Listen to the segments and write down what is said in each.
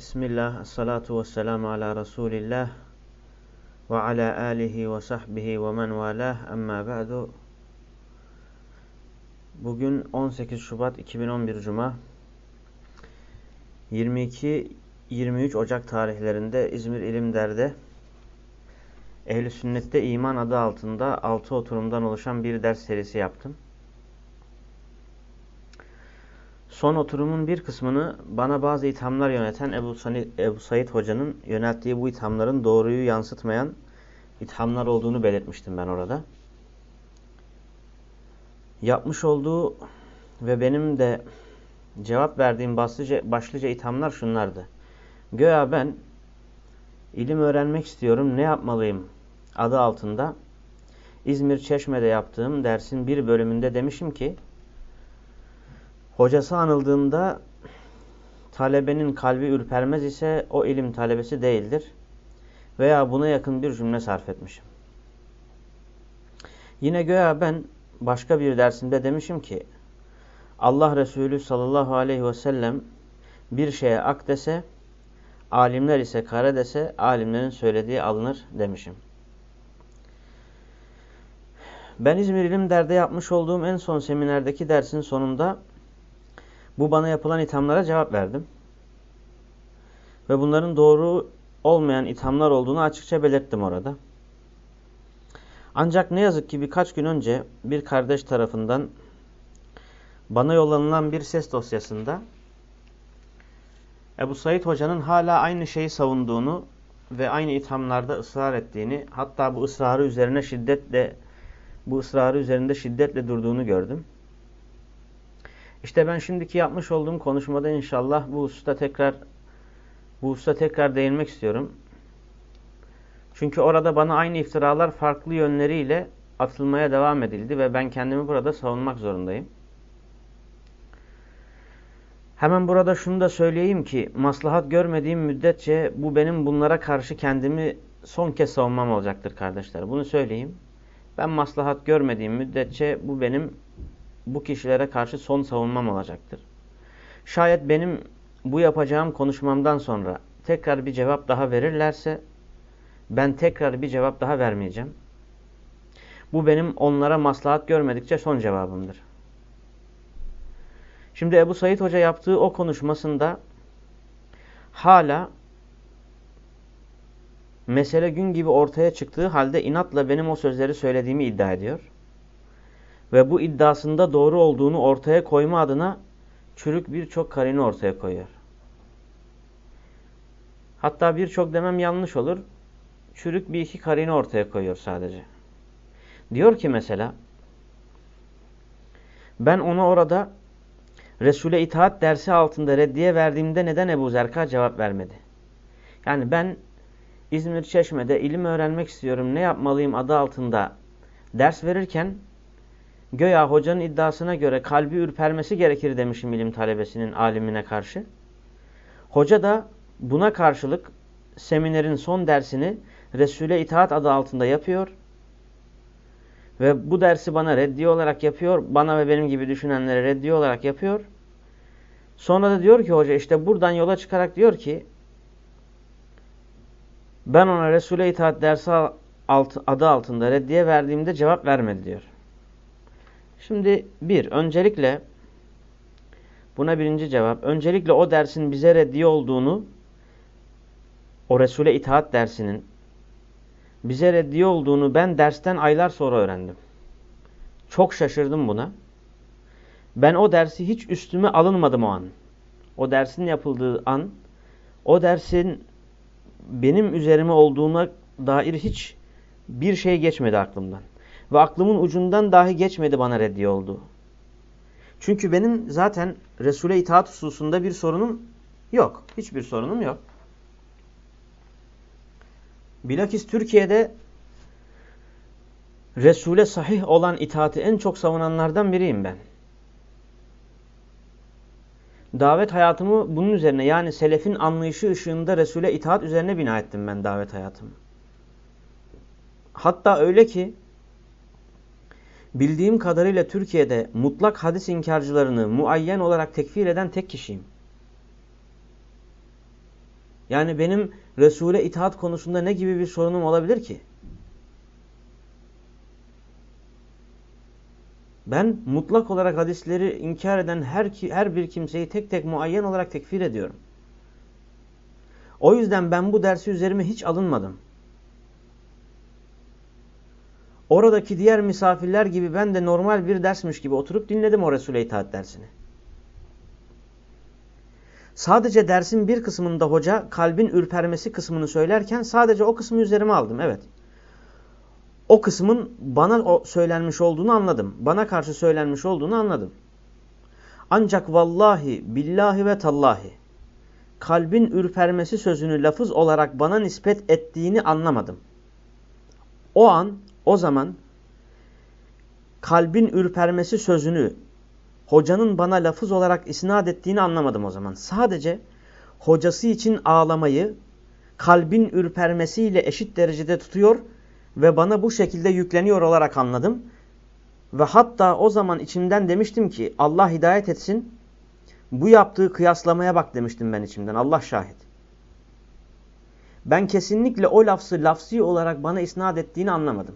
Bismillah, salatu ve selamu ala Resulillah ve ala alihi ve sahbihi ve men valah amma ba'du. Bugün 18 Şubat 2011 Cuma 22-23 Ocak tarihlerinde İzmir İlim Der'de Ehl-i Sünnet'te iman adı altında 6 oturumdan oluşan bir ders serisi yaptım. Son oturumun bir kısmını bana bazı ithamlar yöneten Ebu, Sani, Ebu Said Hoca'nın yönelttiği bu ithamların doğruyu yansıtmayan ithamlar olduğunu belirtmiştim ben orada. Yapmış olduğu ve benim de cevap verdiğim başlıca, başlıca ithamlar şunlardı. Göya ben ilim öğrenmek istiyorum ne yapmalıyım adı altında İzmir Çeşme'de yaptığım dersin bir bölümünde demişim ki Hocası anıldığında talebenin kalbi ürpermez ise o ilim talebesi değildir. Veya buna yakın bir cümle sarf etmişim. Yine göya ben başka bir dersimde demişim ki Allah Resulü sallallahu aleyhi ve sellem bir şeye ak dese, alimler ise kara dese, alimlerin söylediği alınır demişim. Ben İzmir İlim Der'de yapmış olduğum en son seminerdeki dersin sonunda bu bana yapılan ithamlara cevap verdim. Ve bunların doğru olmayan ithamlar olduğunu açıkça belirttim orada. Ancak ne yazık ki birkaç gün önce bir kardeş tarafından bana yollanılan bir ses dosyasında Ebu Said Hoca'nın hala aynı şeyi savunduğunu ve aynı ithamlarda ısrar ettiğini, hatta bu ısrarı üzerine şiddetle bu ısrarı üzerinde şiddetle durduğunu gördüm. İşte ben şimdiki yapmış olduğum konuşmada inşallah bu hususta tekrar bu hususta tekrar değinmek istiyorum. Çünkü orada bana aynı iftiralar farklı yönleriyle atılmaya devam edildi ve ben kendimi burada savunmak zorundayım. Hemen burada şunu da söyleyeyim ki maslahat görmediğim müddetçe bu benim bunlara karşı kendimi son kez savunmam olacaktır kardeşler. Bunu söyleyeyim. Ben maslahat görmediğim müddetçe bu benim bu kişilere karşı son savunmam olacaktır. Şayet benim bu yapacağım konuşmamdan sonra tekrar bir cevap daha verirlerse ben tekrar bir cevap daha vermeyeceğim. Bu benim onlara maslahat görmedikçe son cevabımdır. Şimdi Ebu Said Hoca yaptığı o konuşmasında hala mesele gün gibi ortaya çıktığı halde inatla benim o sözleri söylediğimi iddia ediyor ve bu iddiasında doğru olduğunu ortaya koyma adına çürük birçok karini ortaya koyuyor. Hatta birçok demem yanlış olur. Çürük bir iki karini ortaya koyuyor sadece. Diyor ki mesela ben ona orada Resul'e itaat dersi altında reddiye verdiğimde neden Ebu Zerka cevap vermedi? Yani ben İzmir Çeşme'de ilim öğrenmek istiyorum ne yapmalıyım adı altında ders verirken Göya hocanın iddiasına göre kalbi ürpermesi gerekir demişim ilim talebesinin alimine karşı. Hoca da buna karşılık seminerin son dersini Resul'e itaat adı altında yapıyor. Ve bu dersi bana reddi olarak yapıyor. Bana ve benim gibi düşünenlere reddi olarak yapıyor. Sonra da diyor ki hoca işte buradan yola çıkarak diyor ki ben ona Resul'e itaat dersi adı altında reddiye verdiğimde cevap vermedi diyor. Şimdi bir, öncelikle buna birinci cevap. Öncelikle o dersin bize reddiye olduğunu, o Resul'e itaat dersinin bize reddiye olduğunu ben dersten aylar sonra öğrendim. Çok şaşırdım buna. Ben o dersi hiç üstüme alınmadım o an. O dersin yapıldığı an, o dersin benim üzerime olduğuna dair hiç bir şey geçmedi aklımdan. Ve aklımın ucundan dahi geçmedi bana reddiye oldu. Çünkü benim zaten Resul'e itaat hususunda bir sorunum yok. Hiçbir sorunum yok. Bilakis Türkiye'de Resul'e sahih olan itaati en çok savunanlardan biriyim ben. Davet hayatımı bunun üzerine yani selefin anlayışı ışığında Resul'e itaat üzerine bina ettim ben davet hayatımı. Hatta öyle ki Bildiğim kadarıyla Türkiye'de mutlak hadis inkarcılarını muayyen olarak tekfir eden tek kişiyim. Yani benim Resul'e itaat konusunda ne gibi bir sorunum olabilir ki? Ben mutlak olarak hadisleri inkar eden her, her bir kimseyi tek tek muayyen olarak tekfir ediyorum. O yüzden ben bu dersi üzerime hiç alınmadım. Oradaki diğer misafirler gibi ben de normal bir dersmiş gibi oturup dinledim o Resul'e itaat dersini. Sadece dersin bir kısmında hoca kalbin ürpermesi kısmını söylerken sadece o kısmı üzerime aldım. Evet. O kısmın bana söylenmiş olduğunu anladım. Bana karşı söylenmiş olduğunu anladım. Ancak vallahi, billahi ve tallahi kalbin ürpermesi sözünü lafız olarak bana nispet ettiğini anlamadım. O an, o zaman kalbin ürpermesi sözünü hocanın bana lafız olarak isnat ettiğini anlamadım o zaman. Sadece hocası için ağlamayı kalbin ürpermesiyle eşit derecede tutuyor ve bana bu şekilde yükleniyor olarak anladım. Ve hatta o zaman içimden demiştim ki Allah hidayet etsin. Bu yaptığı kıyaslamaya bak demiştim ben içimden. Allah şahit. Ben kesinlikle o lafzı lafzi olarak bana isnat ettiğini anlamadım.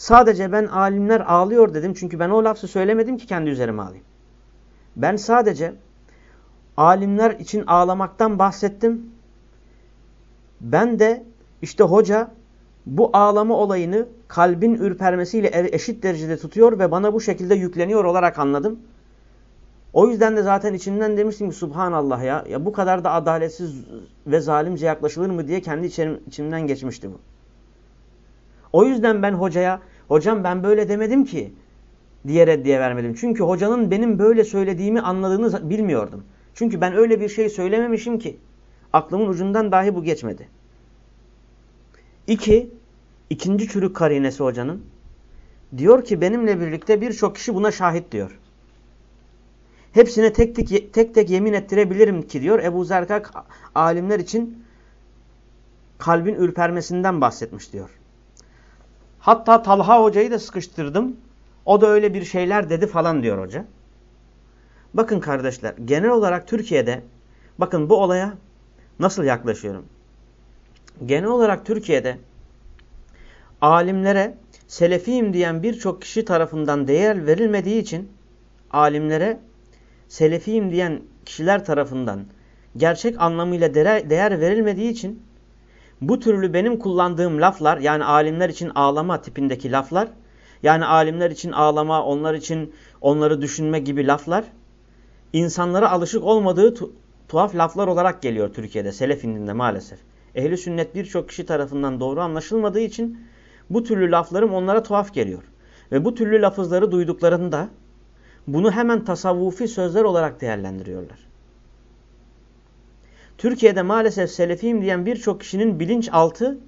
Sadece ben alimler ağlıyor dedim. Çünkü ben o lafzı söylemedim ki kendi üzerime alayım. Ben sadece alimler için ağlamaktan bahsettim. Ben de işte hoca bu ağlama olayını kalbin ürpermesiyle eşit derecede tutuyor ve bana bu şekilde yükleniyor olarak anladım. O yüzden de zaten içimden demiştim ki subhanallah ya, ya bu kadar da adaletsiz ve zalimce yaklaşılır mı diye kendi içerim, içimden geçmişti bu. O yüzden ben hocaya hocam ben böyle demedim ki diye reddiye vermedim. Çünkü hocanın benim böyle söylediğimi anladığını bilmiyordum. Çünkü ben öyle bir şey söylememişim ki. Aklımın ucundan dahi bu geçmedi. İki, ikinci çürük karinesi hocanın. Diyor ki benimle birlikte birçok kişi buna şahit diyor. Hepsine tek tek, tek tek yemin ettirebilirim ki diyor. Ebu Zerkak alimler için kalbin ürpermesinden bahsetmiş diyor. Hatta Talha hocayı da sıkıştırdım. O da öyle bir şeyler dedi falan diyor hoca. Bakın kardeşler genel olarak Türkiye'de bakın bu olaya nasıl yaklaşıyorum. Genel olarak Türkiye'de alimlere selefiyim diyen birçok kişi tarafından değer verilmediği için alimlere selefiyim diyen kişiler tarafından gerçek anlamıyla değer verilmediği için bu türlü benim kullandığım laflar yani alimler için ağlama tipindeki laflar yani alimler için ağlama, onlar için onları düşünme gibi laflar insanlara alışık olmadığı tu tuhaf laflar olarak geliyor Türkiye'de selef indinde maalesef. Ehli sünnet birçok kişi tarafından doğru anlaşılmadığı için bu türlü laflarım onlara tuhaf geliyor. Ve bu türlü lafızları duyduklarında bunu hemen tasavvufi sözler olarak değerlendiriyorlar. Türkiye'de maalesef selefiyim diyen birçok kişinin bilinçaltı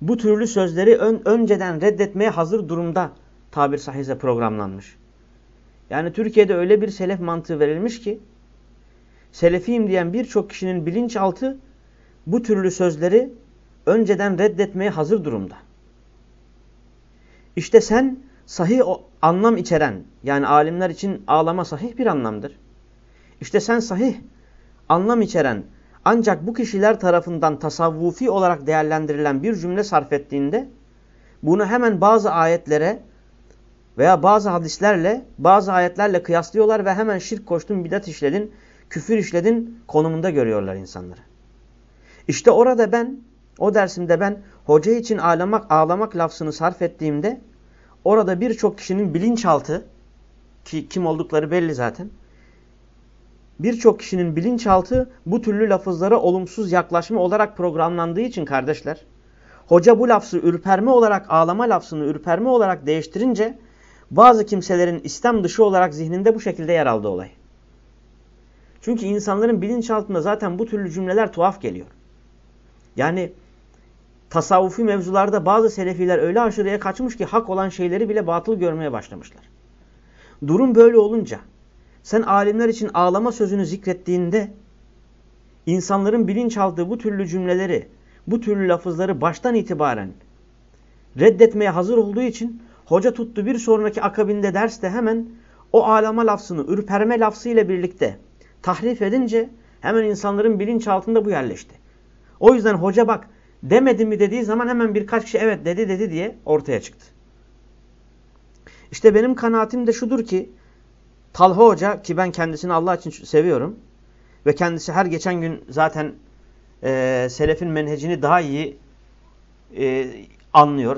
bu türlü sözleri ön, önceden reddetmeye hazır durumda tabir sahihse programlanmış. Yani Türkiye'de öyle bir selef mantığı verilmiş ki selefiyim diyen birçok kişinin bilinçaltı bu türlü sözleri önceden reddetmeye hazır durumda. İşte sen sahih o anlam içeren yani alimler için ağlama sahih bir anlamdır. İşte sen sahih anlam içeren ancak bu kişiler tarafından tasavvufi olarak değerlendirilen bir cümle sarf ettiğinde bunu hemen bazı ayetlere veya bazı hadislerle, bazı ayetlerle kıyaslıyorlar ve hemen şirk koştun, bidat işledin, küfür işledin konumunda görüyorlar insanları. İşte orada ben, o dersimde ben hoca için ağlamak, ağlamak lafzını sarf ettiğimde orada birçok kişinin bilinçaltı ki kim oldukları belli zaten birçok kişinin bilinçaltı bu türlü lafızlara olumsuz yaklaşma olarak programlandığı için kardeşler, hoca bu lafzı ürperme olarak, ağlama lafzını ürperme olarak değiştirince bazı kimselerin İslam dışı olarak zihninde bu şekilde yer aldı olay. Çünkü insanların bilinçaltında zaten bu türlü cümleler tuhaf geliyor. Yani tasavvufi mevzularda bazı selefiler öyle aşırıya kaçmış ki hak olan şeyleri bile batıl görmeye başlamışlar. Durum böyle olunca sen alimler için ağlama sözünü zikrettiğinde insanların bilinç aldığı bu türlü cümleleri, bu türlü lafızları baştan itibaren reddetmeye hazır olduğu için hoca tuttu bir sonraki akabinde derste hemen o ağlama lafzını ürperme lafzı ile birlikte tahrif edince Hemen insanların bilinçaltında bu yerleşti. O yüzden hoca bak demedi mi dediği zaman hemen birkaç kişi evet dedi dedi diye ortaya çıktı. İşte benim kanaatim de şudur ki Talha Hoca ki ben kendisini Allah için seviyorum ve kendisi her geçen gün zaten e, selefin menhecini daha iyi e, anlıyor.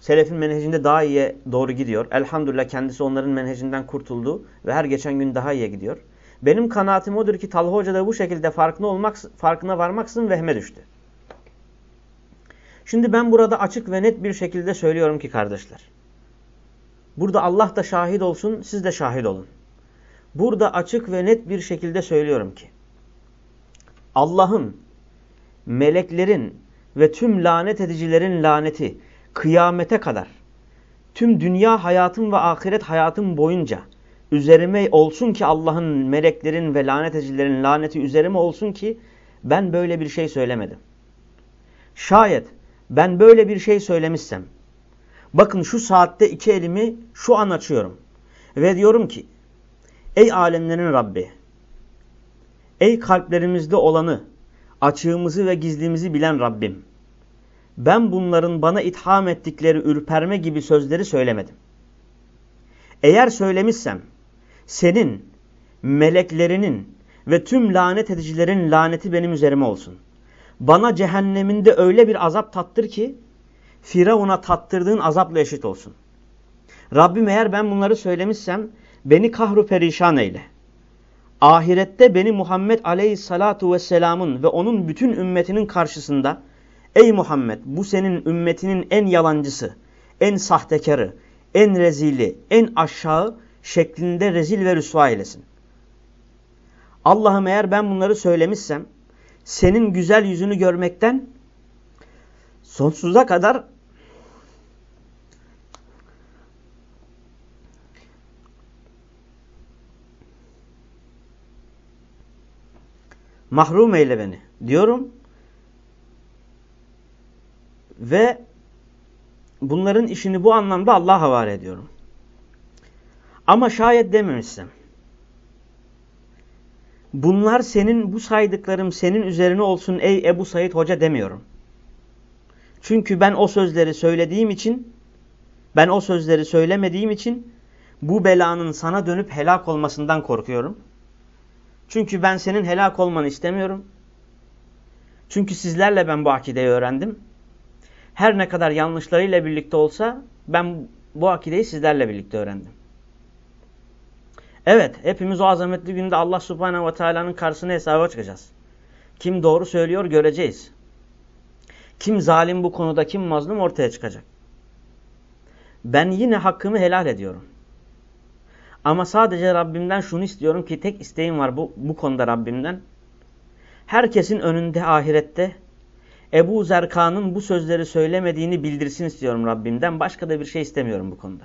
Selefin menhecinde daha iyiye doğru gidiyor. Elhamdülillah kendisi onların menhecinden kurtuldu ve her geçen gün daha iyiye gidiyor. Benim kanaatim odur ki Talha Hoca da bu şekilde farkına, olmak, farkına varmaksızın vehme düştü. Şimdi ben burada açık ve net bir şekilde söylüyorum ki kardeşler. Burada Allah da şahit olsun, siz de şahit olun. Burada açık ve net bir şekilde söylüyorum ki Allah'ın, meleklerin ve tüm lanet edicilerin laneti kıyamete kadar tüm dünya hayatım ve ahiret hayatım boyunca üzerime olsun ki Allah'ın, meleklerin ve lanet edicilerin laneti üzerime olsun ki ben böyle bir şey söylemedim. Şayet ben böyle bir şey söylemişsem bakın şu saatte iki elimi şu an açıyorum ve diyorum ki ey alemlerin Rabbi ey kalplerimizde olanı açığımızı ve gizlimizi bilen Rabbim ben bunların bana itham ettikleri ürperme gibi sözleri söylemedim. Eğer söylemişsem senin, meleklerinin ve tüm lanet edicilerin laneti benim üzerime olsun. Bana cehenneminde öyle bir azap tattır ki Firavun'a tattırdığın azapla eşit olsun. Rabbim eğer ben bunları söylemişsem beni kahru perişan eyle. Ahirette beni Muhammed aleyhissalatu vesselamın ve onun bütün ümmetinin karşısında Ey Muhammed bu senin ümmetinin en yalancısı, en sahtekarı, en rezili, en aşağı şeklinde rezil ve rüsva eylesin. Allah'ım eğer ben bunları söylemişsem senin güzel yüzünü görmekten sonsuza kadar mahrum eyle beni diyorum. Ve bunların işini bu anlamda Allah'a havale ediyorum. Ama şayet dememişsem, bunlar senin bu saydıklarım senin üzerine olsun ey Ebu Said Hoca demiyorum. Çünkü ben o sözleri söylediğim için, ben o sözleri söylemediğim için bu belanın sana dönüp helak olmasından korkuyorum. Çünkü ben senin helak olmanı istemiyorum. Çünkü sizlerle ben bu akideyi öğrendim. Her ne kadar yanlışlarıyla birlikte olsa ben bu akideyi sizlerle birlikte öğrendim. Evet, hepimiz o azametli günde Allah subhanehu ve teala'nın karşısına hesaba çıkacağız. Kim doğru söylüyor göreceğiz. Kim zalim bu konuda, kim mazlum ortaya çıkacak. Ben yine hakkımı helal ediyorum. Ama sadece Rabbimden şunu istiyorum ki tek isteğim var bu, bu konuda Rabbimden. Herkesin önünde ahirette Ebu Zerkan'ın bu sözleri söylemediğini bildirsin istiyorum Rabbimden. Başka da bir şey istemiyorum bu konuda.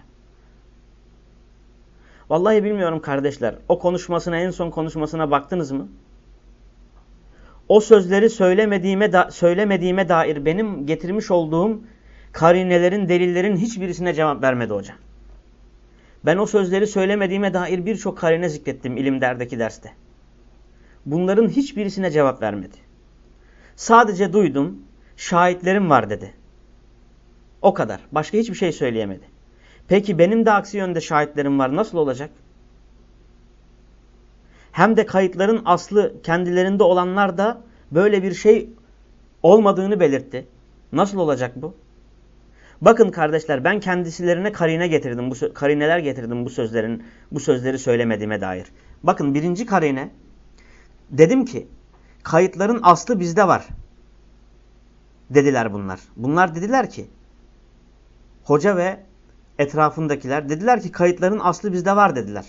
Vallahi bilmiyorum kardeşler. O konuşmasına, en son konuşmasına baktınız mı? O sözleri söylemediğime, da, söylemediğime dair benim getirmiş olduğum karinelerin, delillerin hiçbirisine cevap vermedi hoca. Ben o sözleri söylemediğime dair birçok karine zikrettim ilimderdeki derste. Bunların hiçbirisine cevap vermedi. Sadece duydum, şahitlerim var dedi. O kadar. Başka hiçbir şey söyleyemedi. Peki benim de aksi yönde şahitlerim var. Nasıl olacak? Hem de kayıtların aslı kendilerinde olanlar da böyle bir şey olmadığını belirtti. Nasıl olacak bu? Bakın kardeşler ben kendisilerine karine getirdim. Bu karineler getirdim bu sözlerin bu sözleri söylemediğime dair. Bakın birinci karine dedim ki kayıtların aslı bizde var. Dediler bunlar. Bunlar dediler ki hoca ve etrafındakiler dediler ki kayıtların aslı bizde var dediler.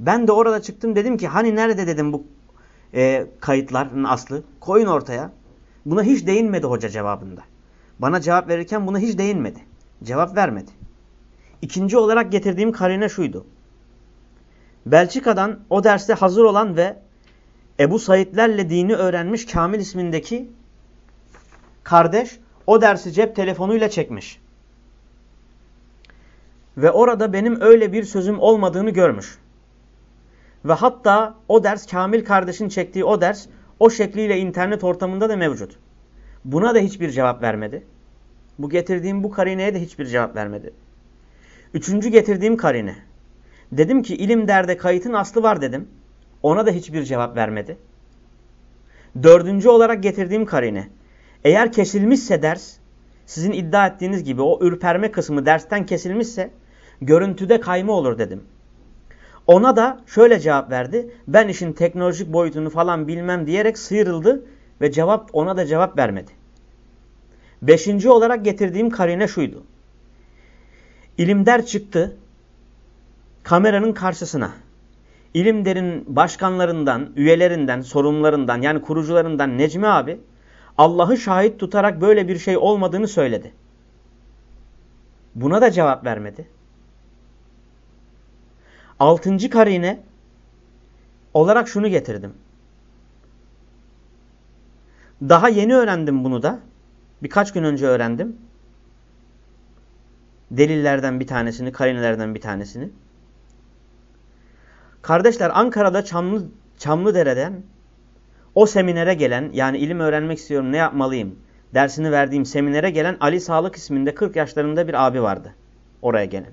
Ben de orada çıktım dedim ki hani nerede dedim bu e, kayıtların aslı? Koyun ortaya. Buna hiç değinmedi hoca cevabında. Bana cevap verirken buna hiç değinmedi. Cevap vermedi. İkinci olarak getirdiğim karine şuydu. Belçika'dan o derste hazır olan ve Ebu Saidlerle dini öğrenmiş Kamil ismindeki kardeş o dersi cep telefonuyla çekmiş. Ve orada benim öyle bir sözüm olmadığını görmüş. Ve hatta o ders Kamil kardeşin çektiği o ders o şekliyle internet ortamında da mevcut. Buna da hiçbir cevap vermedi. Bu getirdiğim bu karineye de hiçbir cevap vermedi. Üçüncü getirdiğim karine. Dedim ki ilim derde kayıtın aslı var dedim. Ona da hiçbir cevap vermedi. Dördüncü olarak getirdiğim karine. Eğer kesilmişse ders, sizin iddia ettiğiniz gibi o ürperme kısmı dersten kesilmişse görüntüde kayma olur dedim. Ona da şöyle cevap verdi. Ben işin teknolojik boyutunu falan bilmem diyerek sıyrıldı ve cevap ona da cevap vermedi. Beşinci olarak getirdiğim karine şuydu. İlimder çıktı kameranın karşısına. İlimderin başkanlarından, üyelerinden, sorumlularından yani kurucularından Necmi abi Allah'ı şahit tutarak böyle bir şey olmadığını söyledi. Buna da cevap vermedi. Altıncı karine olarak şunu getirdim. Daha yeni öğrendim bunu da. Birkaç gün önce öğrendim. Delillerden bir tanesini, karinelerden bir tanesini. Kardeşler Ankara'da Çamlı, Çamlıdere'den o seminere gelen yani ilim öğrenmek istiyorum ne yapmalıyım dersini verdiğim seminere gelen Ali Sağlık isminde 40 yaşlarında bir abi vardı. Oraya gelen.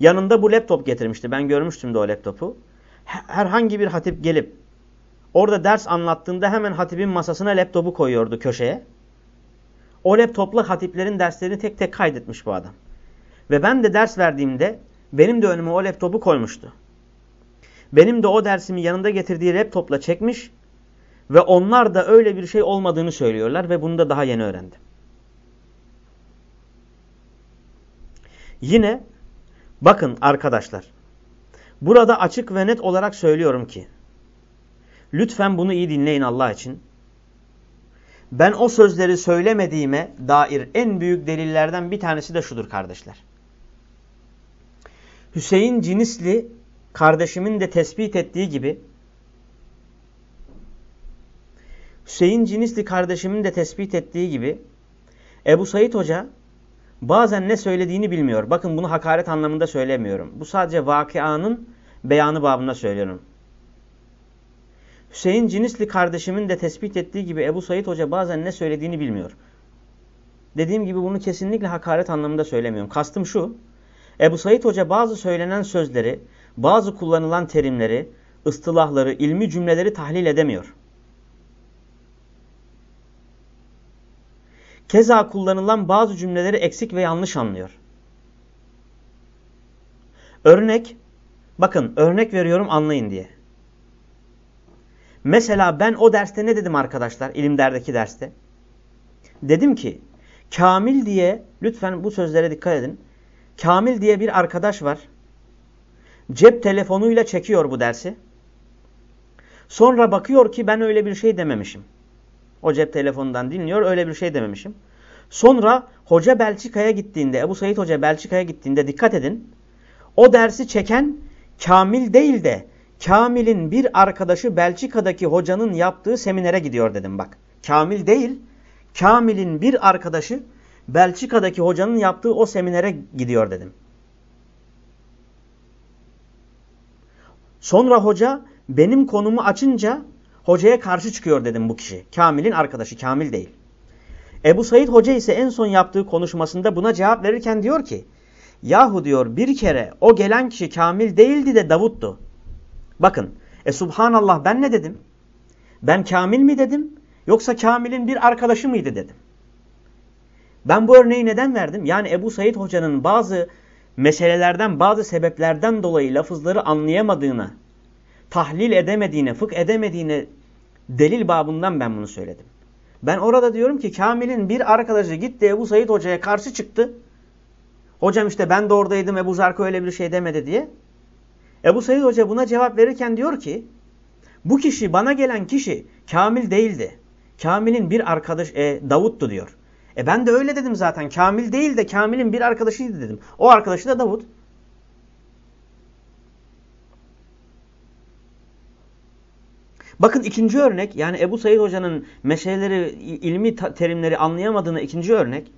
Yanında bu laptop getirmişti. Ben görmüştüm de o laptopu. Herhangi bir hatip gelip orada ders anlattığında hemen hatibin masasına laptopu koyuyordu köşeye. O laptopla hatiplerin derslerini tek tek kaydetmiş bu adam. Ve ben de ders verdiğimde benim de önüme o laptopu koymuştu. Benim de o dersimi yanında getirdiği laptopla çekmiş ve onlar da öyle bir şey olmadığını söylüyorlar ve bunu da daha yeni öğrendim. Yine bakın arkadaşlar burada açık ve net olarak söylüyorum ki lütfen bunu iyi dinleyin Allah için. Ben o sözleri söylemediğime dair en büyük delillerden bir tanesi de şudur kardeşler. Hüseyin Cinisli kardeşimin de tespit ettiği gibi Hüseyin Cinisli kardeşimin de tespit ettiği gibi Ebu Said Hoca bazen ne söylediğini bilmiyor. Bakın bunu hakaret anlamında söylemiyorum. Bu sadece vakianın beyanı babında söylüyorum. Hüseyin Cinisli kardeşimin de tespit ettiği gibi Ebu Said Hoca bazen ne söylediğini bilmiyor. Dediğim gibi bunu kesinlikle hakaret anlamında söylemiyorum. Kastım şu. Ebu Said Hoca bazı söylenen sözleri, bazı kullanılan terimleri, ıstılahları, ilmi cümleleri tahlil edemiyor. Keza kullanılan bazı cümleleri eksik ve yanlış anlıyor. Örnek, bakın örnek veriyorum anlayın diye. Mesela ben o derste ne dedim arkadaşlar ilimderdeki derste? Dedim ki Kamil diye lütfen bu sözlere dikkat edin. Kamil diye bir arkadaş var. Cep telefonuyla çekiyor bu dersi. Sonra bakıyor ki ben öyle bir şey dememişim. O cep telefonundan dinliyor öyle bir şey dememişim. Sonra hoca Belçika'ya gittiğinde Ebu Said Hoca Belçika'ya gittiğinde dikkat edin. O dersi çeken Kamil değil de Kamil'in bir arkadaşı Belçika'daki hocanın yaptığı seminere gidiyor dedim bak. Kamil değil, Kamil'in bir arkadaşı Belçika'daki hocanın yaptığı o seminere gidiyor dedim. Sonra hoca benim konumu açınca hocaya karşı çıkıyor dedim bu kişi. Kamil'in arkadaşı, Kamil değil. Ebu Said Hoca ise en son yaptığı konuşmasında buna cevap verirken diyor ki, Yahu diyor bir kere o gelen kişi Kamil değildi de Davut'tu. Bakın, e subhanallah ben ne dedim? Ben Kamil mi dedim? Yoksa Kamil'in bir arkadaşı mıydı dedim. Ben bu örneği neden verdim? Yani Ebu Said Hoca'nın bazı meselelerden, bazı sebeplerden dolayı lafızları anlayamadığını, tahlil edemediğine, fıkh edemediğine delil babından ben bunu söyledim. Ben orada diyorum ki Kamil'in bir arkadaşı gitti Ebu Said Hoca'ya karşı çıktı. Hocam işte ben de oradaydım Ebu Zarko öyle bir şey demedi diye. Ebu Said Hoca buna cevap verirken diyor ki bu kişi bana gelen kişi Kamil değildi. Kamil'in bir arkadaş e, Davut'tu diyor. E ben de öyle dedim zaten. Kamil değil de Kamil'in bir arkadaşıydı dedim. O arkadaşı da Davut. Bakın ikinci örnek yani Ebu Said Hoca'nın meşeleleri, ilmi terimleri anlayamadığına ikinci örnek.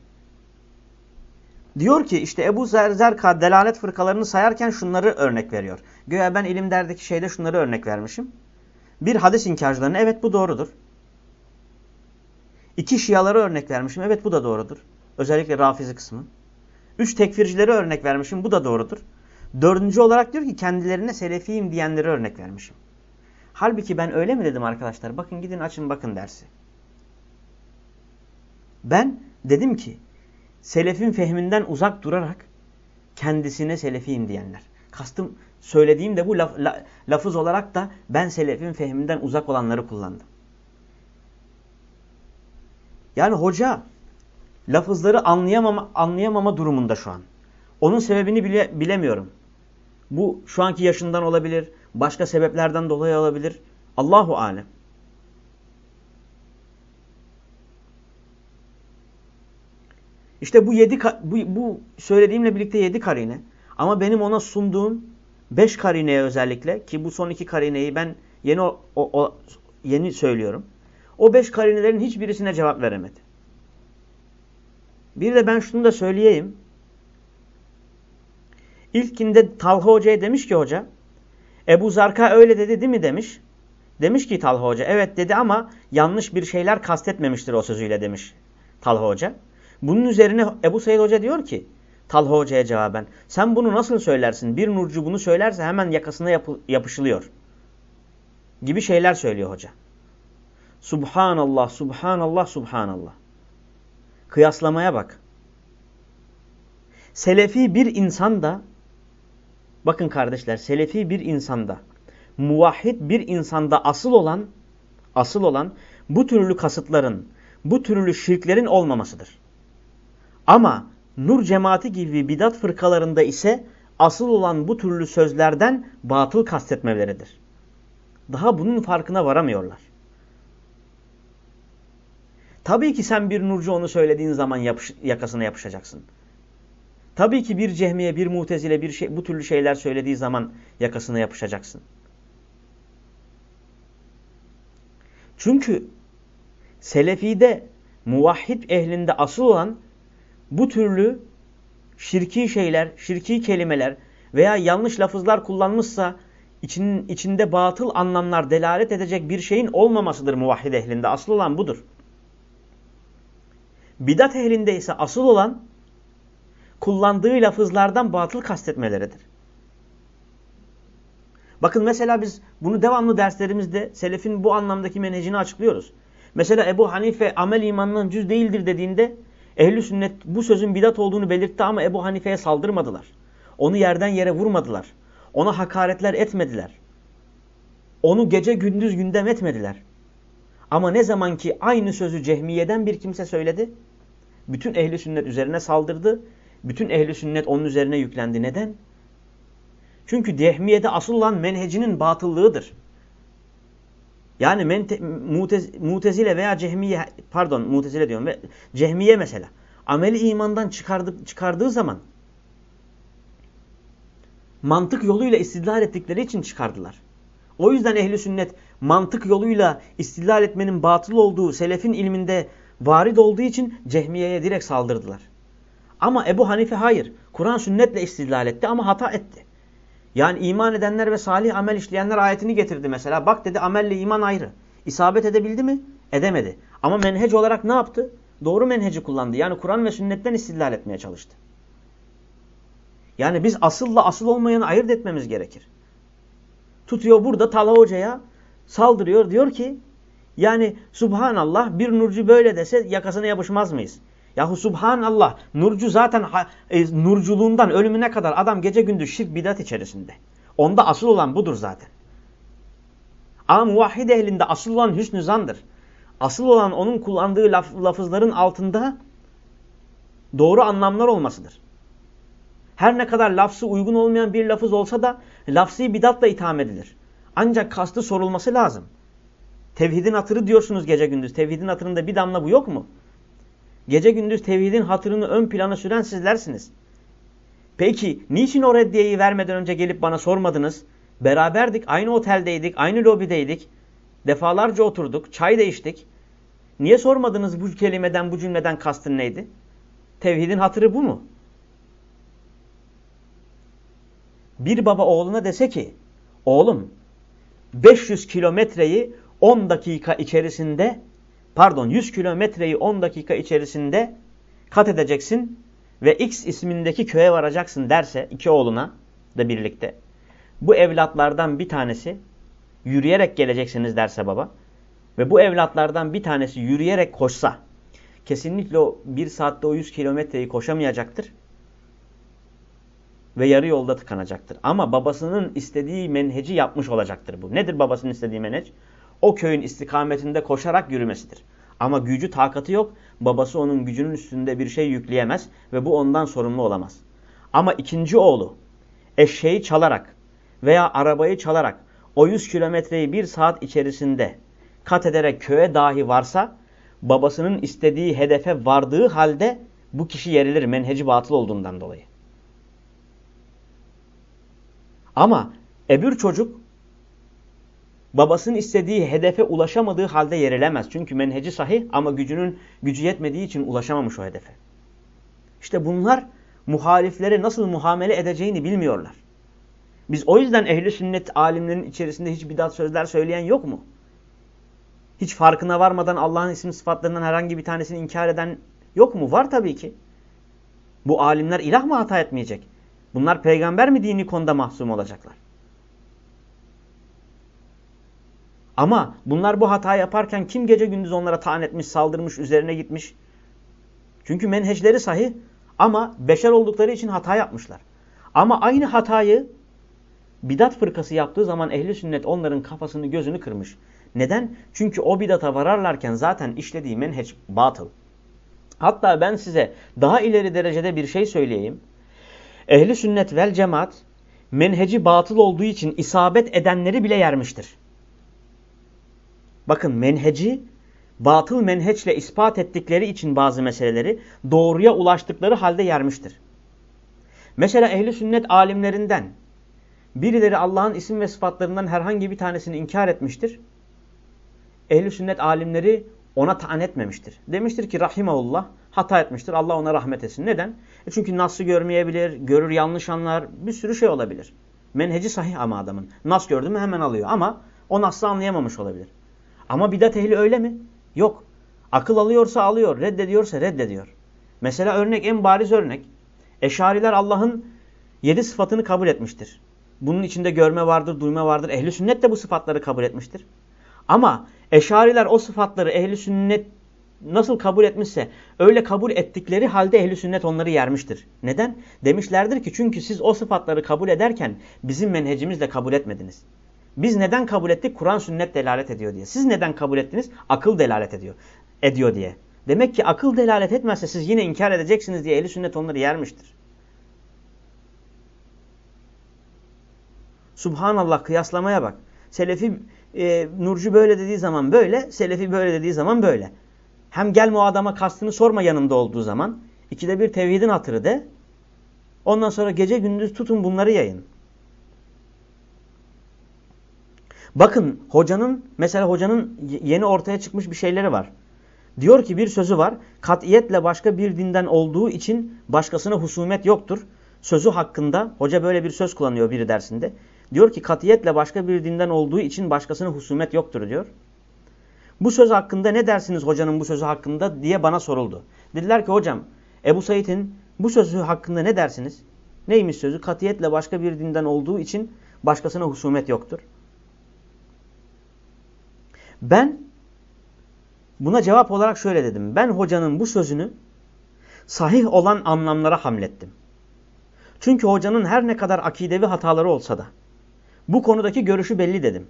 Diyor ki işte Ebu Zerzerka delalet fırkalarını sayarken şunları örnek veriyor. Göya ben ilim derdeki şeyde şunları örnek vermişim. Bir hadis inkarcılarına evet bu doğrudur. İki şialara örnek vermişim. Evet bu da doğrudur. Özellikle rafizi kısmı. Üç tekfircilere örnek vermişim. Bu da doğrudur. Dördüncü olarak diyor ki kendilerine selefiyim diyenlere örnek vermişim. Halbuki ben öyle mi dedim arkadaşlar? Bakın gidin açın bakın dersi. Ben dedim ki selefin fehminden uzak durarak kendisine selefiyim diyenler. Kastım söylediğim de bu laf, la, lafız olarak da ben selefin fehminden uzak olanları kullandım. Yani hoca lafızları anlayamama, anlayamama durumunda şu an. Onun sebebini bile, bilemiyorum. Bu şu anki yaşından olabilir, başka sebeplerden dolayı olabilir. Allahu alem. İşte bu yedi bu, bu söylediğimle birlikte yedi karine. Ama benim ona sunduğum beş karineye özellikle ki bu son iki karineyi ben yeni o, o, yeni söylüyorum. O beş karinelerin hiçbirisine cevap veremedi. Bir de ben şunu da söyleyeyim. İlkinde Talha Hoca'ya demiş ki hoca, Ebu Zarka öyle dedi değil mi demiş. Demiş ki Talha Hoca, evet dedi ama yanlış bir şeyler kastetmemiştir o sözüyle demiş Talha Hoca. Bunun üzerine Ebu Said Hoca diyor ki, Talha Hoca'ya cevaben, sen bunu nasıl söylersin? Bir nurcu bunu söylerse hemen yakasına yapı yapışılıyor. Gibi şeyler söylüyor hoca. Subhanallah, subhanallah, subhanallah. Kıyaslamaya bak. Selefi bir insan da bakın kardeşler selefi bir insanda muvahhid bir insanda asıl olan asıl olan bu türlü kasıtların, bu türlü şirklerin olmamasıdır. Ama nur cemaati gibi bidat fırkalarında ise asıl olan bu türlü sözlerden batıl kastetmeleridir. Daha bunun farkına varamıyorlar. Tabii ki sen bir nurcu onu söylediğin zaman yapış, yakasına yapışacaksın. Tabii ki bir cehmiye, bir mutezile bir şey, bu türlü şeyler söylediği zaman yakasına yapışacaksın. Çünkü selefide, muvahhid ehlinde asıl olan bu türlü şirki şeyler, şirki kelimeler veya yanlış lafızlar kullanmışsa için, içinde batıl anlamlar delalet edecek bir şeyin olmamasıdır muvahhid ehlinde. Asıl olan budur. Bidat ehlinde ise asıl olan kullandığı lafızlardan batıl kastetmeleridir. Bakın mesela biz bunu devamlı derslerimizde selefin bu anlamdaki menhecini açıklıyoruz. Mesela Ebu Hanife amel imanından cüz değildir dediğinde ehli sünnet bu sözün bidat olduğunu belirtti ama Ebu Hanife'ye saldırmadılar. Onu yerden yere vurmadılar. Ona hakaretler etmediler. Onu gece gündüz gündem etmediler. Ama ne zaman ki aynı sözü cehmiyeden bir kimse söyledi, bütün ehli sünnet üzerine saldırdı. Bütün ehli sünnet onun üzerine yüklendi. Neden? Çünkü cehmiyede asıl olan menhecinin batıllığıdır. Yani mente, mutez, mutezile veya cehmiye pardon mutezile diyorum cehmiye mesela ameli imandan çıkardı, çıkardığı zaman mantık yoluyla istidlal ettikleri için çıkardılar. O yüzden ehli sünnet mantık yoluyla istidlal etmenin batıl olduğu selefin ilminde varid olduğu için cehmiyeye direkt saldırdılar. Ama Ebu Hanife hayır. Kur'an sünnetle istidlal etti ama hata etti. Yani iman edenler ve salih amel işleyenler ayetini getirdi mesela. Bak dedi amelle iman ayrı. İsabet edebildi mi? Edemedi. Ama menhec olarak ne yaptı? Doğru menheci kullandı. Yani Kur'an ve sünnetten istidlal etmeye çalıştı. Yani biz asılla asıl olmayanı ayırt etmemiz gerekir. Tutuyor burada Talha Hoca'ya saldırıyor. Diyor ki yani subhanallah bir nurcu böyle dese yakasına yapışmaz mıyız? Yahu subhanallah nurcu zaten e, nurculuğundan ölümüne kadar adam gece gündüz şirk bidat içerisinde. Onda asıl olan budur zaten. Ama muvahhid ehlinde asıl olan hüsnü zandır. Asıl olan onun kullandığı laf, lafızların altında doğru anlamlar olmasıdır. Her ne kadar lafzı uygun olmayan bir lafız olsa da lafzı bidatla itham edilir. Ancak kastı sorulması lazım. Tevhidin hatırı diyorsunuz gece gündüz. Tevhidin hatırında bir damla bu yok mu? Gece gündüz tevhidin hatırını ön plana süren sizlersiniz. Peki niçin o reddiyeyi vermeden önce gelip bana sormadınız? Beraberdik, aynı oteldeydik, aynı lobideydik. Defalarca oturduk, çay da içtik. Niye sormadınız bu kelimeden, bu cümleden kastın neydi? Tevhidin hatırı bu mu? Bir baba oğluna dese ki, oğlum 500 kilometreyi 10 dakika içerisinde pardon 100 kilometreyi 10 dakika içerisinde kat edeceksin ve X ismindeki köye varacaksın derse iki oğluna da birlikte. Bu evlatlardan bir tanesi yürüyerek geleceksiniz derse baba ve bu evlatlardan bir tanesi yürüyerek koşsa kesinlikle o bir saatte o 100 kilometreyi koşamayacaktır ve yarı yolda tıkanacaktır. Ama babasının istediği menheci yapmış olacaktır bu. Nedir babasının istediği menheç? O köyün istikametinde koşarak yürümesidir. Ama gücü, takatı yok. Babası onun gücünün üstünde bir şey yükleyemez ve bu ondan sorumlu olamaz. Ama ikinci oğlu eşeği çalarak veya arabayı çalarak o 100 kilometreyi bir saat içerisinde kat ederek köye dahi varsa babasının istediği hedefe vardığı halde bu kişi yerilir menheci batıl olduğundan dolayı. Ama ebür çocuk babasının istediği hedefe ulaşamadığı halde yerilemez. Çünkü menheci sahih ama gücünün gücü yetmediği için ulaşamamış o hedefe. İşte bunlar muhaliflere nasıl muamele edeceğini bilmiyorlar. Biz o yüzden ehli sünnet alimlerin içerisinde hiç bidat sözler söyleyen yok mu? Hiç farkına varmadan Allah'ın isim sıfatlarından herhangi bir tanesini inkar eden yok mu? Var tabii ki. Bu alimler ilah mı hata etmeyecek? Bunlar peygamber mi dini konuda mahsum olacaklar? Ama bunlar bu hata yaparken kim gece gündüz onlara taan etmiş, saldırmış, üzerine gitmiş? Çünkü menheçleri sahih ama beşer oldukları için hata yapmışlar. Ama aynı hatayı bidat fırkası yaptığı zaman ehli sünnet onların kafasını gözünü kırmış. Neden? Çünkü o bidata vararlarken zaten işlediği menheç batıl. Hatta ben size daha ileri derecede bir şey söyleyeyim. Ehli sünnet vel cemaat menheci batıl olduğu için isabet edenleri bile yermiştir. Bakın menheci batıl menheçle ispat ettikleri için bazı meseleleri doğruya ulaştıkları halde yermiştir. Mesela ehli sünnet alimlerinden birileri Allah'ın isim ve sıfatlarından herhangi bir tanesini inkar etmiştir. Ehli sünnet alimleri ona taan etmemiştir. Demiştir ki rahimeullah hata etmiştir. Allah ona rahmet etsin. Neden? E çünkü nasıl görmeyebilir, görür yanlış anlar, bir sürü şey olabilir. Menheci sahih ama adamın. Nas gördü mü hemen alıyor ama o nasıl anlayamamış olabilir. Ama bidat ehli öyle mi? Yok. Akıl alıyorsa alıyor, reddediyorsa reddediyor. Mesela örnek en bariz örnek. Eşariler Allah'ın yedi sıfatını kabul etmiştir. Bunun içinde görme vardır, duyma vardır. Ehli sünnet de bu sıfatları kabul etmiştir. Ama eşariler o sıfatları ehli sünnet nasıl kabul etmişse öyle kabul ettikleri halde ehli sünnet onları yermiştir. Neden? Demişlerdir ki çünkü siz o sıfatları kabul ederken bizim menhecimizle kabul etmediniz. Biz neden kabul ettik? Kur'an sünnet delalet ediyor diye. Siz neden kabul ettiniz? Akıl delalet ediyor. Ediyor diye. Demek ki akıl delalet etmezse siz yine inkar edeceksiniz diye ehli sünnet onları yermiştir. Subhanallah kıyaslamaya bak. Selefi e, Nurcu böyle dediği zaman böyle, Selefi böyle dediği zaman böyle. Hem gelme o adama kastını sorma yanında olduğu zaman. İkide bir tevhidin hatırı de. Ondan sonra gece gündüz tutun bunları yayın. Bakın hocanın mesela hocanın yeni ortaya çıkmış bir şeyleri var. Diyor ki bir sözü var. Katiyetle başka bir dinden olduğu için başkasına husumet yoktur. Sözü hakkında hoca böyle bir söz kullanıyor biri dersinde. Diyor ki katiyetle başka bir dinden olduğu için başkasına husumet yoktur diyor. Bu söz hakkında ne dersiniz hocanın bu sözü hakkında diye bana soruldu. Dediler ki hocam Ebu Said'in bu sözü hakkında ne dersiniz? Neymiş sözü? Katiyetle başka bir dinden olduğu için başkasına husumet yoktur. Ben buna cevap olarak şöyle dedim. Ben hocanın bu sözünü sahih olan anlamlara hamlettim. Çünkü hocanın her ne kadar akidevi hataları olsa da bu konudaki görüşü belli dedim.